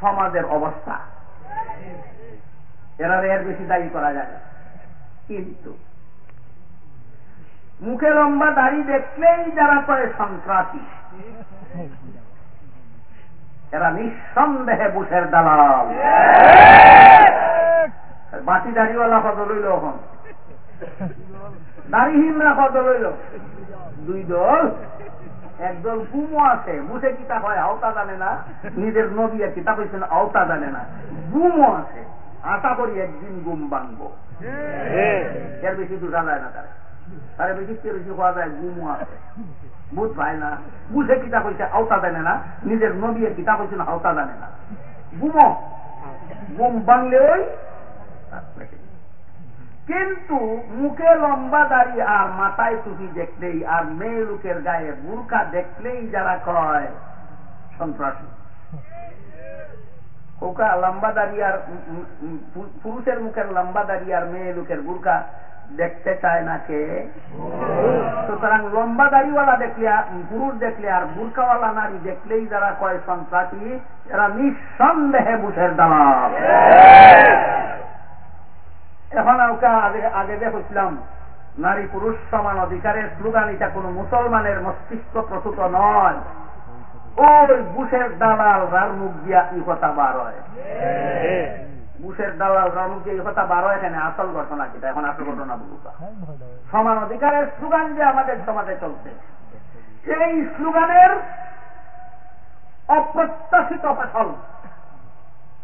সমাজের অবস্থা। এরার এর বেশি দায়ী করা যায় কিন্তু মুখে লম্বা দাড়ি দেখলেই যারা করে সন্ত্রাসী, এরা নিঃসন্দেহে বুসের দালাল। বাটি দাড়িওয়ালা কত লইল এখন। দাড়িহীনরা কত লইল দুই দল একদল গুমো আছে বুঝে কিতা হয় আওতা জানে না নিজের নদিয়া কিতাব হয়েছেন আওতা জানে না। গুমো আছে আশা করি একদিন গুম বানবো এর বেশি দুটা যায় না তারা। তারা বেশি কে বেশি হওয়া যায় গুমো আছে। বুঝ পায় না। বুঝে কিতাব হয়েছে আওতা জানে না নিজের নদিয়া কিতাব হয়েছেন আওতা জানে না। গুমো গুম বাংলে ওই কিন্তু মুখে লম্বা দাড়ি আর মাথায় টুপি দেখলেই আর মেয়ে লোকের গায়ে বুরকা দেখলেই যারা কয়, সন্ত্রাসী। ওকা লম্বা দাড়ি আর পুরুষের মুখের লম্বা দাড়ি আর মেয়ে লোকের বুরকা দেখতে চায় না কে? সুতরাং লম্বা দাড়িওয়ালা দেখলে পুরুষ দেখলে আর বুরকাওয়ালা নারী দেখলেই যারা কয় সন্ত্রাসী, এরা নিঃসন্দেহে বুঝের দালাল। এখন ওকে আগে আগে দেখছিলাম, নারী পুরুষ সমান অধিকারের স্লোগান, এটা কোন মুসলমানের মস্তিষ্ক প্রসূত নয়। ওই বুশের দালাল রার মুখ দিয়া ই কথা বার হয়। বুশের দালাল রার মুখ দিয়ে ই কথা বার হয় এখানে আসল ঘটনা কিটা এখন আসল ঘটনা বলুকা সমান অধিকারের স্লোগান যে আমাদের সমাজে চলছে, সেই স্লোগানের অপ্রত্যাশিত ফসল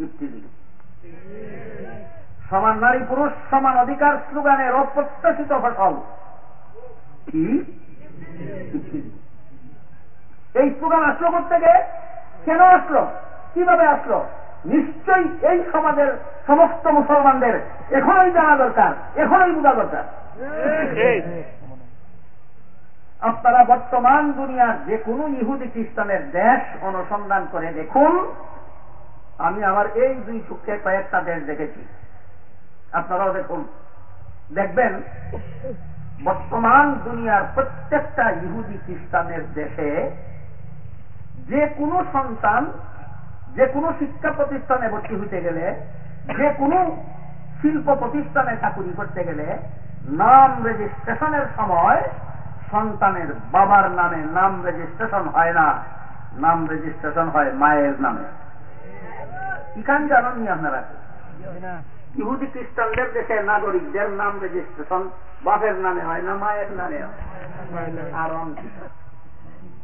ইফতিজিং সমান নারী পুরুষ সমান অধিকার স্লোগানের অপ্রত্যাশিত ফসল। কি? এই স্লোগান আসলো থেকে কেন আসলো? কীভাবে আসলো? নিশ্চয়ই এই সমাজের সমস্ত মুসলমানদের এখনই জানা দরকার এখনই বোঝা দরকার। আপনারা বর্তমান দুনিয়ার যে কোনো ইহুদি খ্রিস্টানের দেশ অনুসন্ধান করে দেখুন। আমি আমার এই দুই চোখে কয়েকটা দেশ দেখেছি। আপনারাও দেখুন। দেখবেন, বর্তমান দুনিয়ার প্রত্যেকটা ইহুদি খ্রিস্টানের দেশে যে কোনো সন্তান, যে কোনো শিক্ষা প্রতিষ্ঠানে ভর্তি হইতে গেলে, যে কোনো শিল্প প্রতিষ্ঠানে চাকুরি করতে গেলে, নাম রেজিস্ট্রেশনের সময় সন্তানের বাবার নামে নাম রেজিস্ট্রেশন হয় না। নাম রেজিস্ট্রেশন হয় মায়ের নামে। ইখান জানাননি আপনারা? ইহুদি খ্রিস্টানদের দেশের নাগরিকদের নাম রেজিস্ট্রেশন, বাপের নামে হয় না মায়ের নামে হয়? কারণ?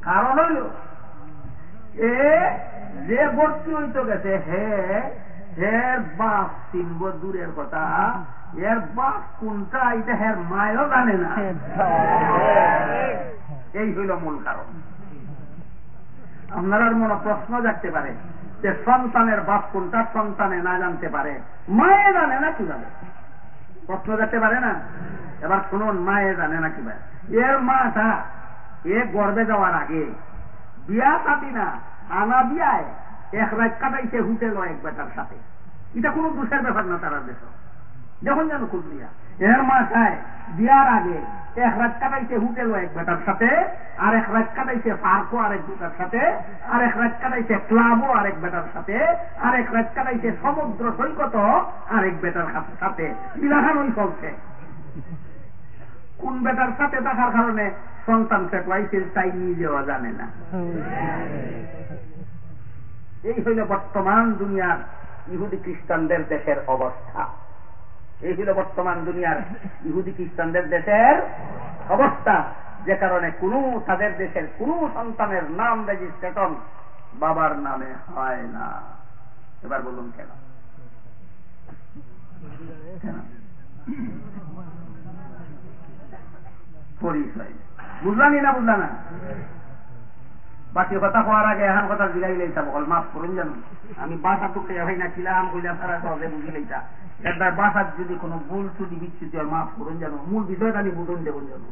কারণ হইল যে ভর্তি হইতে গেছে, হে এর বাপ চিনব দূরের কথা। এর বাপ কোনটা, এটা হের মায়ও জানে না। এই হইল মূল কারণ। আপনার মনে প্রশ্ন জাগতে পারে যে সন্তানের বাপ কোনটা, সন্তানে না জানতে পারে। মায়ে জানে না কীভাবে? প্রশ্ন যেতে পারে না? এবার শুনুন, মায়ে জানে না কীভাবে? এর মাটা এ গর্বে যাওয়ার আগে, বিয়া সাথী না, আনা বিয়ায়, এক রাত কাটাইছে লয় এক বেটার সাথে। এটা কোনো দোষের ব্যাপার না তারা দেশ। যখন যেন খুব বিয়া এর মা চায় বিয়ার আগে এক রাত কাটাইছে হুটেল এক বেটার সাথে, আর এক রাত কাটাইছে পার্কও আরেক বেটার সাথে, আর এক রাত কাটাইছে ক্লাবও আরেক বেটার সাথে, আর এক রাত কাটাইছে সমুদ্র সৈকত আরেক বেটার সাথে বিলাহানই চলছে। কোন বেটার সাথে থাকার কারণে সন্তান ফেটওয়াইছে তাই নিজেও জানে না। এই হইল বর্তমান দুনিয়ার ইহুদি খ্রিস্টানদের দেশের অবস্থা। এই হইল বর্তমান দুনিয়ার ইহুদি খ্রিস্টানদের দেশের অবস্থা। যে কারণে কোন তাদের দেশের কোন সন্তানের নাম রেজিস্ট্রেশন বাবার নামে হয় না। এবার বলুন কেন? বুঝলানি না বুঝলা না? বাকি কথা হওয়ার আগে এখন কথা জিগাই লইতা বল, মাফ করুন জানো। আমি বাসা টুকে হয় না ছিলাম কইলা সারা সহজে বুঝি লইতা একবার বাসার যদি কোনো ভুল ত্রুটি বিচ্ছুতি হয় মাফ করুন জানো মূল বিষয়টা আমি বুঝুন দেবুন জানো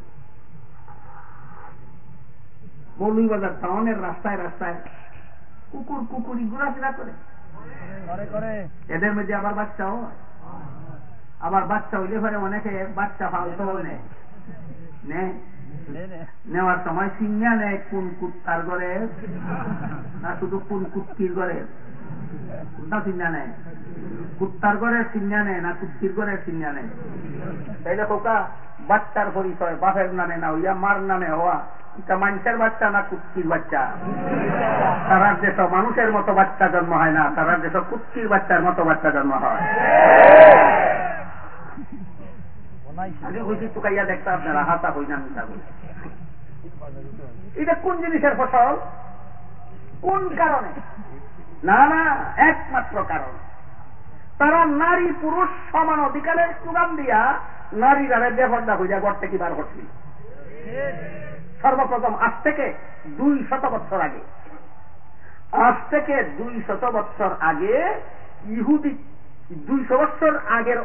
মৌলুই বাজার টাউনের রাস্তায় রাস্তায় কুকুর কুকুরি ঘোরাফেরা করে। এদের মধ্যে আবার বাচ্চাও হয়। আবার বাচ্চা হইলে পরে অনেকে বাচ্চা ফালতো নেয়। নেয় নে নে। নেওয়ার সময় সিঙ্গা নেয় কোন কুত্তার ঘরে? না শুধু কোন কুত্তির ঘরে? কোনটা সিঙ্গা নেয়? কুত্তার ঘরের সিঙ্গা নেয় না কুত্তির ঘরের সিঙ্গা নেয় তাইলে কোকা বাচ্চার পরিচয় বাপের নামে না হইয়া মার নামে হওয়া এটা মানুষের বাচ্চা না কুত্তির বাচ্চা? তারার দেশ মানুষের মতো বাচ্চা জন্ম হয় না তারার দেশ কুত্তির বাচ্চার মতো বাচ্চা জন্ম হয়। এটা কোন জিনিসের ফসল? কোন কারণে? না না, একমাত্র কারণ। তারা নারী পুরুষ সমান অধিকারের স্লোগান দিয়া নারীরা বেফর্দা হইয়া ঘর থেকে বার করছিল। সর্বপ্রথম আজ থেকে দুই শত বছর আগে। আজ থেকে দুই শত বছর আগে ইহুদি দুইশো বছর আগের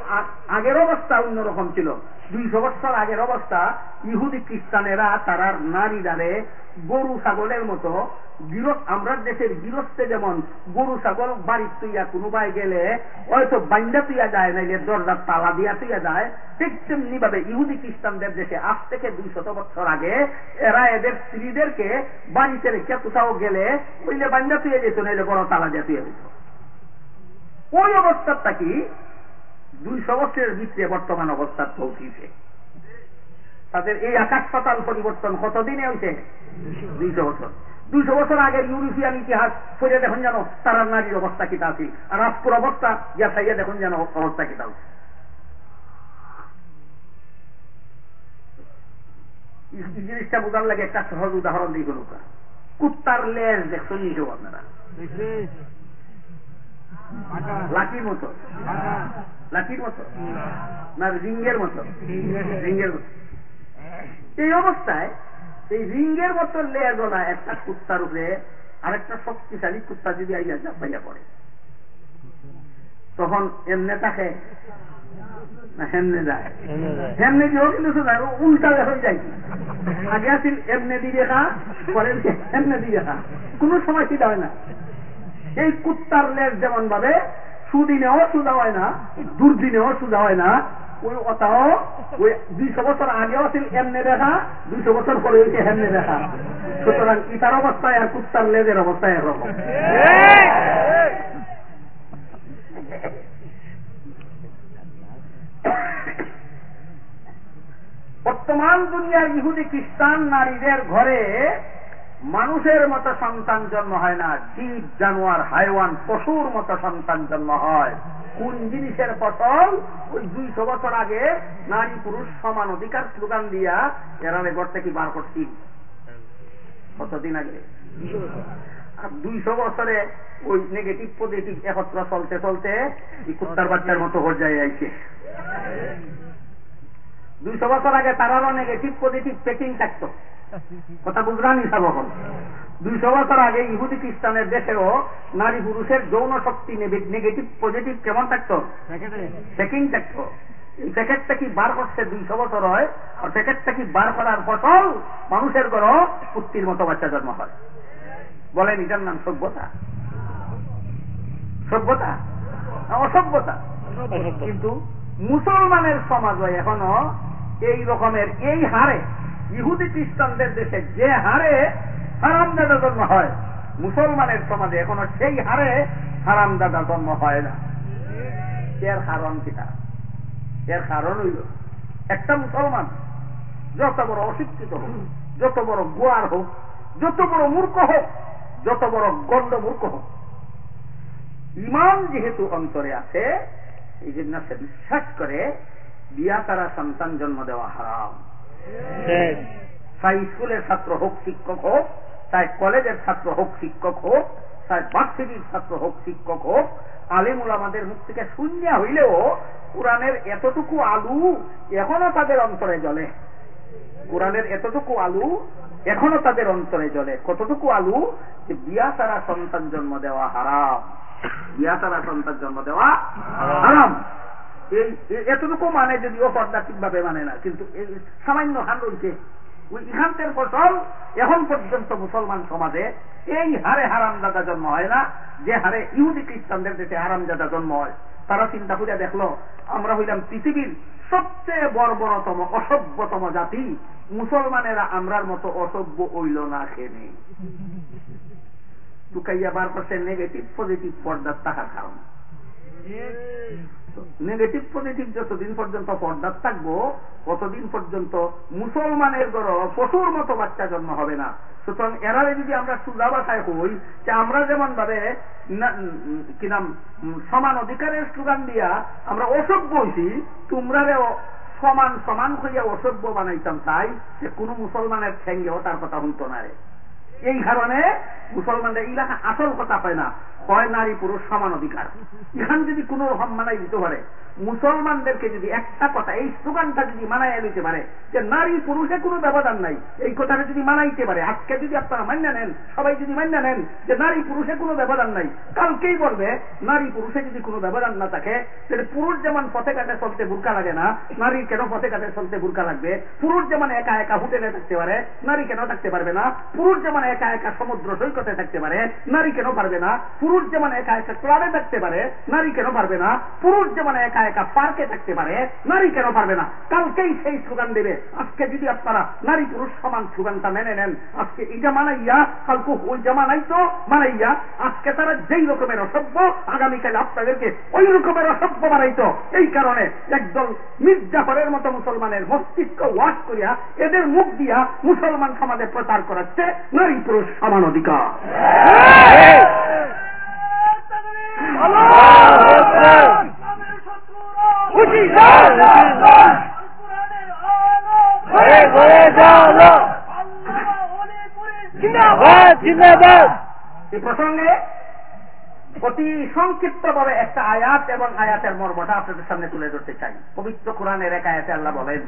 আগের অবস্থা অন্যরকম ছিল। দুইশো বছর আগের অবস্থা, ইহুদি খ্রিস্টানেরা তারা নারীরারে গরু, ছাগলের মতো গৃহ- আমরা দেশের গৃহস্থে যেমন গরু, ছাগল বাড়ির তুইয়া কোনোবাই গেলে হয়তো বান্ডা তুইয়া যায়, নাইলে দরজার তালা দিয়া তুইয়া যায়। ঠিক তেমনি ভাবে ইহুদি খ্রিস্টানদের দেশে আজ থেকে দুই শত বছর আগে এরা এদের স্ত্রীদেরকে বাড়িতে রেখে কোথাও গেলে ওইলে বান্ডা তুইয়া যেত, নাইলে বড় তালা দিয়া তুইয়া যেত ওই অবস্থাটা কি? দুইশো বছরের ভিতরে বর্তমান অবস্থা পৌঁছিছে তাদের এই আকাশ পাতাল পরিবর্তন কতদিনে হয়েছে দুইশো বছর। দুইশো বছর আগের ইউরোপিয়ান ইতিহাস ফিরে দেখুন জানো তারা নারীর অবস্থা কিতা আছে? আর আজকের অবস্থা ইয়া খাইয়া দেখুন যেন অবস্থা কিতা আছে। জিনিসটা বোঝার লাগে একটা সহজ উদাহরণ দিই কোনো কুত্তার লেজ দেখছেন নিজেও আপনারা? লাঠির মতো। লাঠির মতো। না রিঙ্গের মতো। রিঙ্গের মতো। এই অবস্থায় এই রিঙ্গের মতো লেগলা একটা কুত্তার উপরে আরেকটা শক্তিশালী কুত্তা যদি আইয়া চাপাইয়া পড়ে। তখন এমনে থাকে না হেমনে যায়? হেমনে দিয়েও কিন্তু উল্টা হয়ে যায় আগে আসিল এমনে দিয়ে খা পরে এমনে দিয়ে খা। কোন সময় সিধা হয় না। এই কুত্তার লেজ যেমন ভাবে সুদিনেও সুদা হয় না, দুর্দিনেও সুদা হয় না। ওই ওটাও ওই দুইশো বছর আগেও ছিল এমনে দেখা, দুইশো বছর পরে হয়েছে এমনে দেখা। সুতরাং ইটার অবস্থায় আর কুত্তার লেজের অবস্থায় এরকম বর্তমান দুনিয়ার ইহুদি খ্রিস্টান নারীদের ঘরে মানুষের মতো সন্তান জন্ম হয় না, জীব, জানোয়ার, হাইওয়ান, পশুর মতো সন্তান জন্ম হয়। কোন জিনিসের ফসল? ওই দুইশো বছর আগে নারী পুরুষ সমান অধিকার স্লোগান দিয়া এরারে ঘর থেকে বার করছি। কতদিন আগে? আর দুইশো বছরে ওই নেগেটিভ পজিটিভ একত্র চলতে চলতে কুত্তার বাচ্চার মতো পর্যায়ে আইছে। দুইশো বছর আগে তারারও নেগেটিভ পজিটিভ পেকিং থাকতো। কথা হিসাব এখন। দুইশো বছর আগে ইহুদি খ্রিস্টানের দেশেও নারী পুরুষের যৌন শক্তি নেগেটিভ পজিটিভ কেমন থাকতো? চেকিং থাকতো। এই প্যাকেটটা কি বার করছে দুইশো বছর হয়? আর প্যাকেটটা কি বার করার ফসল? মানুষের ঘর পুত্তির মতো বাচ্চা জন্ম হয়। বলেন এটার নাম সভ্যতা? সভ্যতা? অসভ্যতা? কিন্তু মুসলমানের সমাজ এখনও এই রকমের এই হারে ইহুদি খ্রিস্টানদের দেশে যে হারে হারামদাদা জন্ম হয়, মুসলমানের সমাজে এখনও সেই হারে হারামদাদা জন্ম হয় না। এর কারণ কিনা এর কারণ হইল, একটা মুসলমান যত বড় অশিক্ষিত হোক, যত বড় গোয়ার হোক, যত বড় মূর্খ হোক, যত বড় গণ্ড মূর্খ হোক, ইমান যেহেতু অন্তরে আছে, এই জন্য সে বিশ্বাস করে, বিয়া তারা সন্তান জন্ম দেওয়া হারাম। চাই স্কুলের ছাত্র হোক শিক্ষক হোক চাই কলেজের ছাত্র হোক শিক্ষক হোক চাই ভার্সিটির ছাত্র হোক শিক্ষক হোক, আলিমুল আমাদের মুখ থেকে শূন্য হইলেও কোরআনের এতটুকু আলু এখনও তাদের অন্তরে জ্বলে। কোরআনের এতটুকু আলু এখনও তাদের অন্তরে জ্বলে। কতটুকু আলু? যে বিয়া তারা সন্তান জন্ম দেওয়া হারাম। বিয়া তারা সন্তান জন্ম দেওয়া হারাম। এতটুকু মানে যদিও পর্দা ঠিকভাবে মানে না, কিন্তু সামান্য হান রয়েছে। ওই ইখান্তের ফসল এখন পর্যন্ত মুসলমান সমাজে এই হারে হারামজাদা জন্ম হয় না, যে হারে ইহুদি খ্রিস্টানদের দেশে হারামজাদা জন্ম হয়। তারা চিন্তা করে দেখল, আমরা হইলাম পৃথিবীর সবচেয়ে বর্বরতম, অসভ্যতম জাতি। মুসলমানেরা আমরার মতো অসভ্য হইল না খেনে টুকাইয়া বার করছে নেগেটিভ পজিটিভ পর্দার টাকা কারণ। নেগেটিভ পজিটিভ যতদিন পর্যন্ত পর্দার থাকব, ততদিন পর্যন্ত মুসলমানের গড় পশুর মতো বাচ্চা জন্ম হবে না। সুতরাং এরারে যদি আমরা সুদা বাসায় হই যে আমরা যেমন ভাবে কি নাম সমান অধিকারের স্লোগান দিয়া আমরা অসভ্য হইছি, তোমরারেও সমান সমান হইয়া অসভ্য বানাইতাম তাই যে কোন মুসলমানের ঠেঙ্গেও তার কথা শুনতো না রে। এই কারণে মুসলমানরা ইলাকা আসল কথা পায় না হয় নারী পুরুষ সমান অধিকার। এখান যদি কোন রকম মানাই দিতে পারে, মুসলমানদেরকে যদি একটা কথা, এই স্লোগানটা যদি মানাইয়া দিতে পারে, যে নারী পুরুষে কোনো ব্যবধান নাই, এই কথাটা যদি মানাইতে পারে, আজকে যদি আপনারা মান্য নেন, সবাই যদি মান্য নেন, যে নারী পুরুষে কোনো ব্যবধান নাই, কালকেই বলবে, নারী পুরুষে যদি কোনো ব্যবধান না থাকে, তাহলে পুরুষ যেমন পথে কাটে চলতে বুরকা লাগে না, নারী কেন পথে কাটে চলতে বুরকা লাগবে? পুরুষ যেমন একা একা হোটেলে থাকতে পারে, নারী কেন থাকতে পারবে না? পুরুষ যেমন একা একা সমুদ্র সৈকতে থাকতে পারে, নারী কেন পারবে না? পুরুষ যেমন একা একা ক্লাবে থাকতে পারে, নারী কেন পারবে না? পুরুষ যেমন একা একা পার্কে থাকতে পারে, নারী কেন পারবে না? কালকেই সেই স্লোগান দেবে। আজকে যদি আপনারা নারী পুরুষ সমান স্লোগানটা মেনে নেন, আজকে এটা মানাইয়া, কালকে ওইটা মানাইতো, মানাইয়া, আজকে তারা যেই রকমের অসভ্য, আগামীকাল আপনাদেরকে ওই রকমের অসভ্য বানাইতো। এই কারণে একদল মির্জাফরের মতো মুসলমানের মস্তিষ্ক ওয়াশ করিয়া, এদের মুখ দিয়া মুসলমান সমাজে প্রচার করাচ্ছে নারী পুরুষ সমান অধিকার। এই প্রসঙ্গে অতি সংক্ষিপ্ত ভাবে একটা আয়াত এবং আয়াতের মর্মটা আপনাদের সামনে তুলে ধরতে চাই পবিত্র কোরআনের এক আয়াতে আল্লাহ বলেন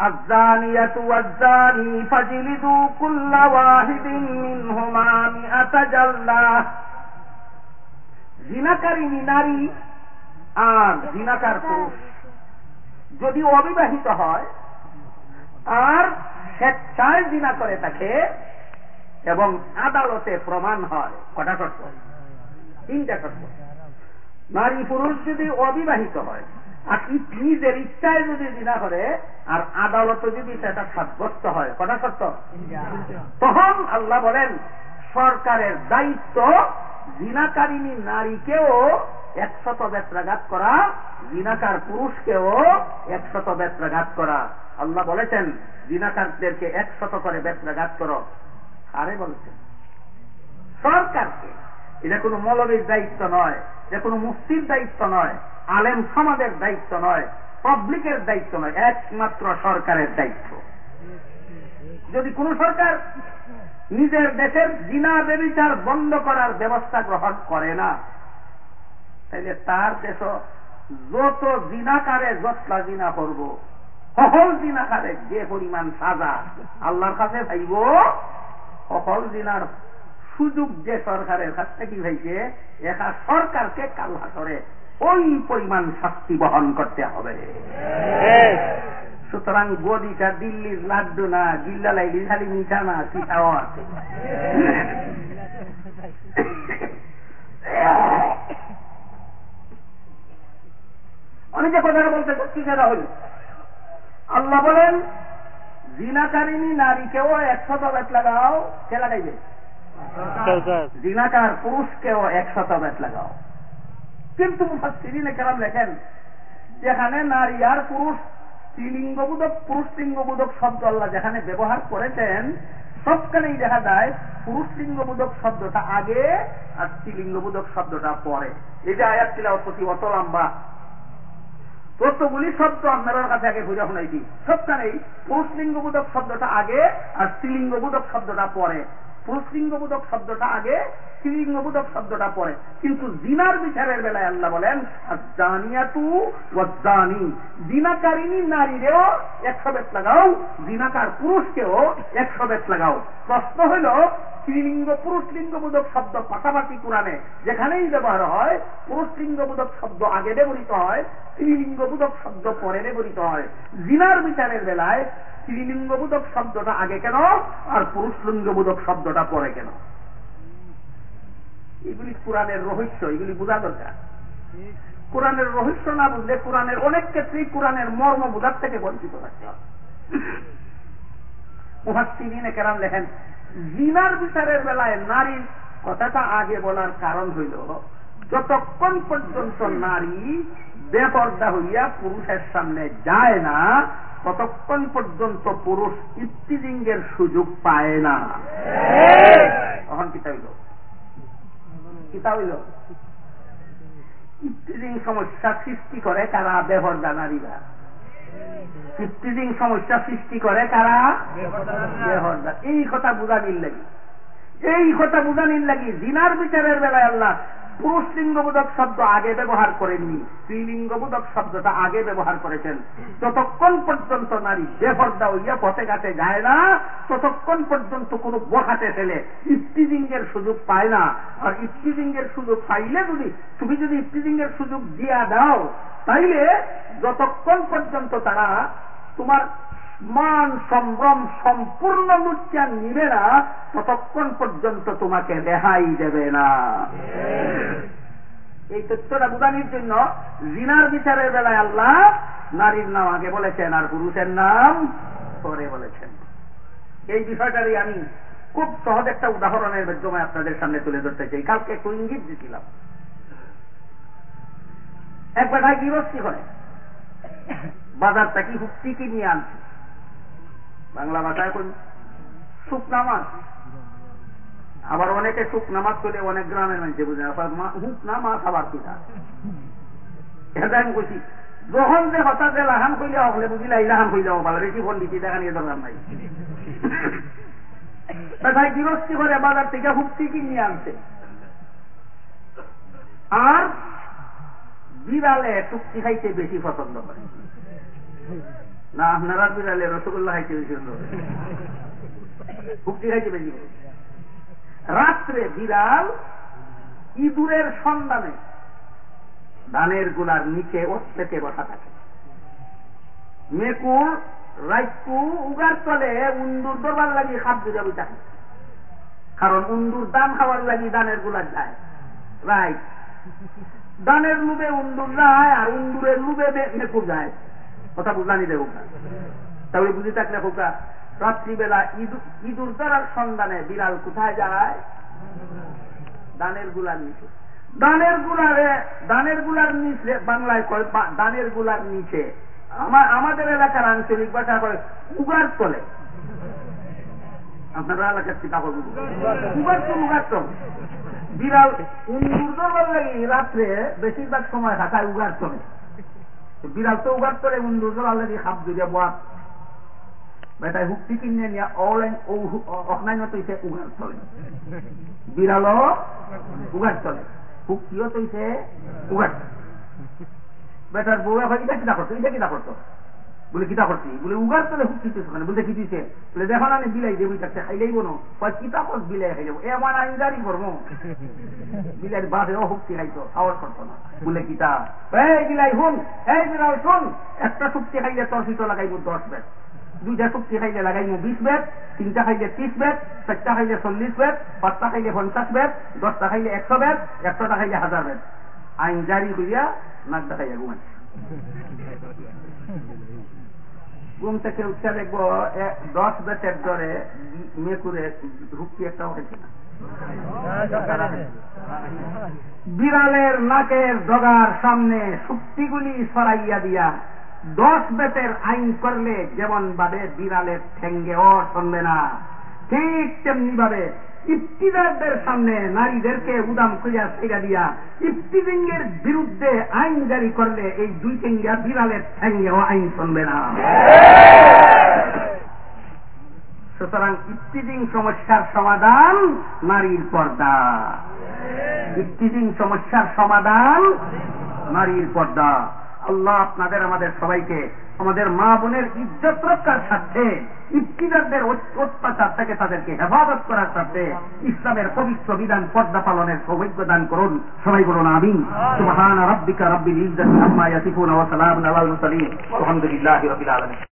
الزانية والزاني فاجلدوا كل واحد منهما مئة جلدة জিনাকারিনী নারী আর জিনাকার পুরুষ। যদি অবিবাহিত হয় আর স্বেচ্ছায় জিনা করে থাকে এবং আদালতে প্রমাণ হয় কটা শর্ত? তিনটা শর্ত। নারী পুরুষ যদি অবিবাহিত হয় আর নিজের ইচ্ছায় যদি জিনা করে আর আদালতে যদি সেটা সাব্যস্ত হয় কটা শর্ত? তখন আল্লাহ বলেন সরকারের দায়িত্ব জিনাকারিনী নারীকেও একশত বেত্রাঘাত করা, জিনাকার পুরুষকেও একশত বেত্রাঘাত করা। আল্লাহ বলেছেন, জিনাকারদেরকে একশত করে বেত্রাঘাত করো। আরে বলেছেন? সরকারকে। এটা কোনো মৌলবীর দায়িত্ব নয়, এটা কোনো মুক্তির দায়িত্ব নয়, আলেম সমাজের দায়িত্ব নয়, পাবলিকের দায়িত্ব নয়, একমাত্র সরকারের দায়িত্ব। যদি কোন সরকার নিজের দেশের জিনা বেবিচার বন্ধ করার ব্যবস্থা গ্রহণ করে না। তাইলে তার দেশ যত জিনাকারে যতলা জিনা করব, সকল জিনাকারে যে পরিমাণ সাজা আল্লাহর কাছে ভাইব সকল জিনার সুযোগ যে সরকারের কাছ থেকে পাইছে একা সরকারকে কাল্লা করে ওই পরিমাণ শাস্তি বহন করতে হবে। সুতরাং গদিটা দিল্লির লাড্ডু না জিল্লা লাইলি খালি মিঠা না পিঠাও আছে। আমি যে কথাটা বলতে চাচ্ছি সেটা হল? আল্লাহ বলেন, জিনাকারিনী নারীকেও একশত বেত লাগাও, কে লাগাইবে? জিনাকার পুরুষকেও একশত বেত লাগাও। কিন্তু মুফাসসিরিনে কেরাম লেখেন, যেখানে নারী আর পুরুষ স্ত্রীলিঙ্গবোধক, পুরুষলিঙ্গবোধক শব্দ আল্লাহ যেখানে ব্যবহার করেছেন, সবখানেই দেখা যায় পুরুষলিঙ্গবোধক শব্দটা আগে আর স্ত্রীলিঙ্গবোধক শব্দটা পরে। এটা আয়াত ছিল প্রতি অত লম্বা। ততগুলি শব্দ আপনার কাছে আগে বুঝা শোনাইছি সবখানেই পুরুষলিঙ্গবোধক শব্দটা আগে আর স্ত্রীলিঙ্গবোধক শব্দটা পরে। পুরুষলিঙ্গবোধক শব্দটা আগে, স্ত্রীলিঙ্গবোধক শব্দটা পরে। কিন্তু জিনার বিচারের বেলায় আল্লাহ বলেন জানিয়াতু জানি জিনাকারিনী নারীরেও একশো বেত লাগাও, জিনাকার পুরুষকেও একশো বেত লাগাও। প্রশ্ন হইল, স্ত্রীলিঙ্গ, পুরুষলিঙ্গবোধক শব্দ পাশাপাশি কোরআনে যেখানেই ব্যবহার হয়, পুরুষলিঙ্গবোধক শব্দ আগে ব্যবহৃত হয়, স্ত্রীলিঙ্গবোধক শব্দ পরে ব্যবহৃত হয়। জিনার বিচারের বেলায় স্ত্রীলিঙ্গবোধক শব্দটা আগে কেন? আর পুরুষলিঙ্গবোধক শব্দটা পরে কেন? এগুলি কোরআনের রহস্য, এগুলি বোঝা দরকার। কোরআনের রহস্য না বুঝলে কোরআনের অনেক ক্ষেত্রেই কোরআনের মর্ম বোঝার থেকে বঞ্চিত থাকতে হবে। মুহাসিনে লেখেন, জিনার বিচারের বেলায় নারীর কথাটা আগে বলার কারণ হইল, যতক্ষণ পর্যন্ত নারী বেপর্দা হইয়া পুরুষের সামনে যায় না ততক্ষণ পর্যন্ত পুরুষ ইফতিজিঙ্গের সুযোগ পায় না। তখন কিতা হইল? কিতা হইল? ইফতিজিং সমস্যা সৃষ্টি করে কারা? বেহরদা নারীরা ইফতিজিং সমস্যা সৃষ্টি করে কারা? বেহরদা এই কথা বুঝানির লাগি। এই কথা বুঝানির লাগি জিনার বিচারের বেলায় আল্লাহ পুরুষ লিঙ্গবোধক শব্দ আগে ব্যবহার করেননি স্ত্রীলিঙ্গবোধক শব্দটা আগে ব্যবহার করেছেন। যতক্ষণ পর্যন্ত নারী বেফর্দা হইয়া পথে ঘাটে যায় না, ততক্ষণ পর্যন্ত কোন বখাতে ফেলে। ইফতিজিঙ্গের সুযোগ পায় না। আর ইফতিজিঙ্গের সুযোগ পাইলে যদি, তুমি যদি ইফতিজিঙ্গের সুযোগ দিয়া দাও, তাইলে যতক্ষণ পর্যন্ত তারা তোমার মান সম্ভ্রম সম্পূর্ণ লুচ্চা নিবে না ততক্ষণ পর্যন্ত তোমাকে রেহাই দেবে না। এই তথ্যটা বুঝানির জন্য জিনার বিচারের বেলায় আল্লাহ নারীর নাম আগে বলেছেন আর পুরুষের নাম পরে বলেছেন। এই বিষয়টারই আমি খুব সহজ একটা উদাহরণের মাধ্যমে আপনাদের সামনে তুলে ধরতে চাই। কালকে একটু ইঙ্গিত দিছিলাম এক বেটায় গৃহস্থী করে বাজার থেকে হুক্তি কিনিয়ে আনছে? বাংলা ভাষায় শুকনা মাছ আবার অনেকে শুকনা মাছ করে অনেক গ্রামের মানুষে বুঝে হুকনা মাছ আবার কিনা এটা যখন যে হঠাৎ লাহান কইলে হলে বুঝিলে, এই লাহান কইলে ভালো বেশি ফোন দেখা নিয়ে দরকার নাই তাই করে বাজার থেকে আনছে। আর বিড়ালে টুকটি খাইতে বেশি পছন্দ করে। না, আপনারা বিড়ালে রসগোল্লা খাইতে করে হুক্তি খাইতে বেশি রাত্রে বিড়াল ইঁদুরের সন্ধানে ধানেরগুলার নিচে পেতে বসা থাকে। মেকুর, রাইকু উগার তলে উন্দুর দরবার লাগি খাদ্য যাবি থাকে কারণ উন্দুর দান খাওয়ার লাগি দানেরগুলার যায়। রাইট। দানের লুবে উন্দুর যায় আর উন্দুরের লুবে মেকুর যায়। কথা বুঝলানি দেব না। তাহলে বুঝে থাকলে খোকা, রাত্রিবেলা ইঁদুর দ্বারার সন্ধানে বিড়াল কোথায় যায়? দানেরগুলার নিচে। দানের গুলারে, দানেরগুলার নিচে বাংলায় কয় দানেরগুলার নিচে। আমাদের এলাকার আঞ্চলিক ভাষা করে উগার তলে। আপনারা এলাকার চিন্তা করবেন উগার তো উগার তো বিড়াল দরবার লাগে রাত্রে বেশিরভাগ সময় থাকায় উগার তলে। বিড়াল তো উগার করে দরবার লাগে খাপ দিয়ে বয়া বেটাই হুক্তি কিনে নিয়ে অলাইন অফলাইন তৈছে উগার চলে। বিড়াল উগার চলে। হুক্তিও ইসে উগার বেটার বউ এখন এটা কিনা করতো এটা কিনা করতো বলে কিতা করছি বলে উগার তলে হুক্তি তুইছে মানে বলতে কি দিছে? বলে দেখো না বিলাই দেবো তাকে খাইলেই বনো। কিতা কর বিলাই খাই যাব এ আমার আমি জানি করব বিলাই বাদে ও হুক্তি খাইতো খাওয়ার করতো না। বলে কিতা এই বিলাই শুন এই বিড়াল শুন একটা শুক্তি খাইলে তোর শীত লাগাইব দশ বেট দুইটা চুক্তি খাইলে লাগাইমু বিশ বেত তিনটা খাইলে ত্রিশ বেত চারটা খাইলে চল্লিশ বেত পাঁচটা খাইলে পঞ্চাশ বেত দশটা খাইলে একশো বেত একশোটা খাইলে হাজার বেত। আইন জারি করিয়া নাক দেখাইয়া ঘুমাই <laughs> ঘুম থেকে উঠে দেখব দশ বেতের দরে মেকুরে হুক্তি একটা উঠেছে না। বিড়ালের নাকের ডগার সামনে শুক্তিগুলি সরাইয়া দিয়া দশ বেতের আইন করলে যেমন ভাবে বিড়ালের ঠেঙ্গে অর শুনবে না, ঠিক তেমনি ভাবে ইফতিদারদের সামনে নারীদেরকে উদাম করিয়া ছেড়া দিয়া ইফতিজিংয়ের বিরুদ্ধে আইন জারি করলে এই দুই ঠেঙ্গা বিড়ালের ঠেঙ্গেও আইন শুনবে না। সুতরাং ইফতিজিং সমস্যার সমাধান নারীর পর্দা। ইফতিজিং সমস্যার সমাধান নারীর পর্দা। আল্লাহ আপনাদের, আমাদের সবাইকে আমাদের মা বোনের ইজ্জত রক্ষার স্বার্থে, ইফতিদারদের অত্যাচার থেকে তাদেরকে হেফাজত করার স্বার্থে ইসলামের পবিত্র বিধান পর্দা পালনের সৌভাগ্য দান করুন। সবাই বলুন আমিন। সুবহান রাব্বিকা রাব্বিল ইজ্জাতি আম্মা ইয়াসিফুন ওয়া সালামুন আলাল মুরসালিন। আলহামদুলিল্লাহি রাব্বিল আলামিন।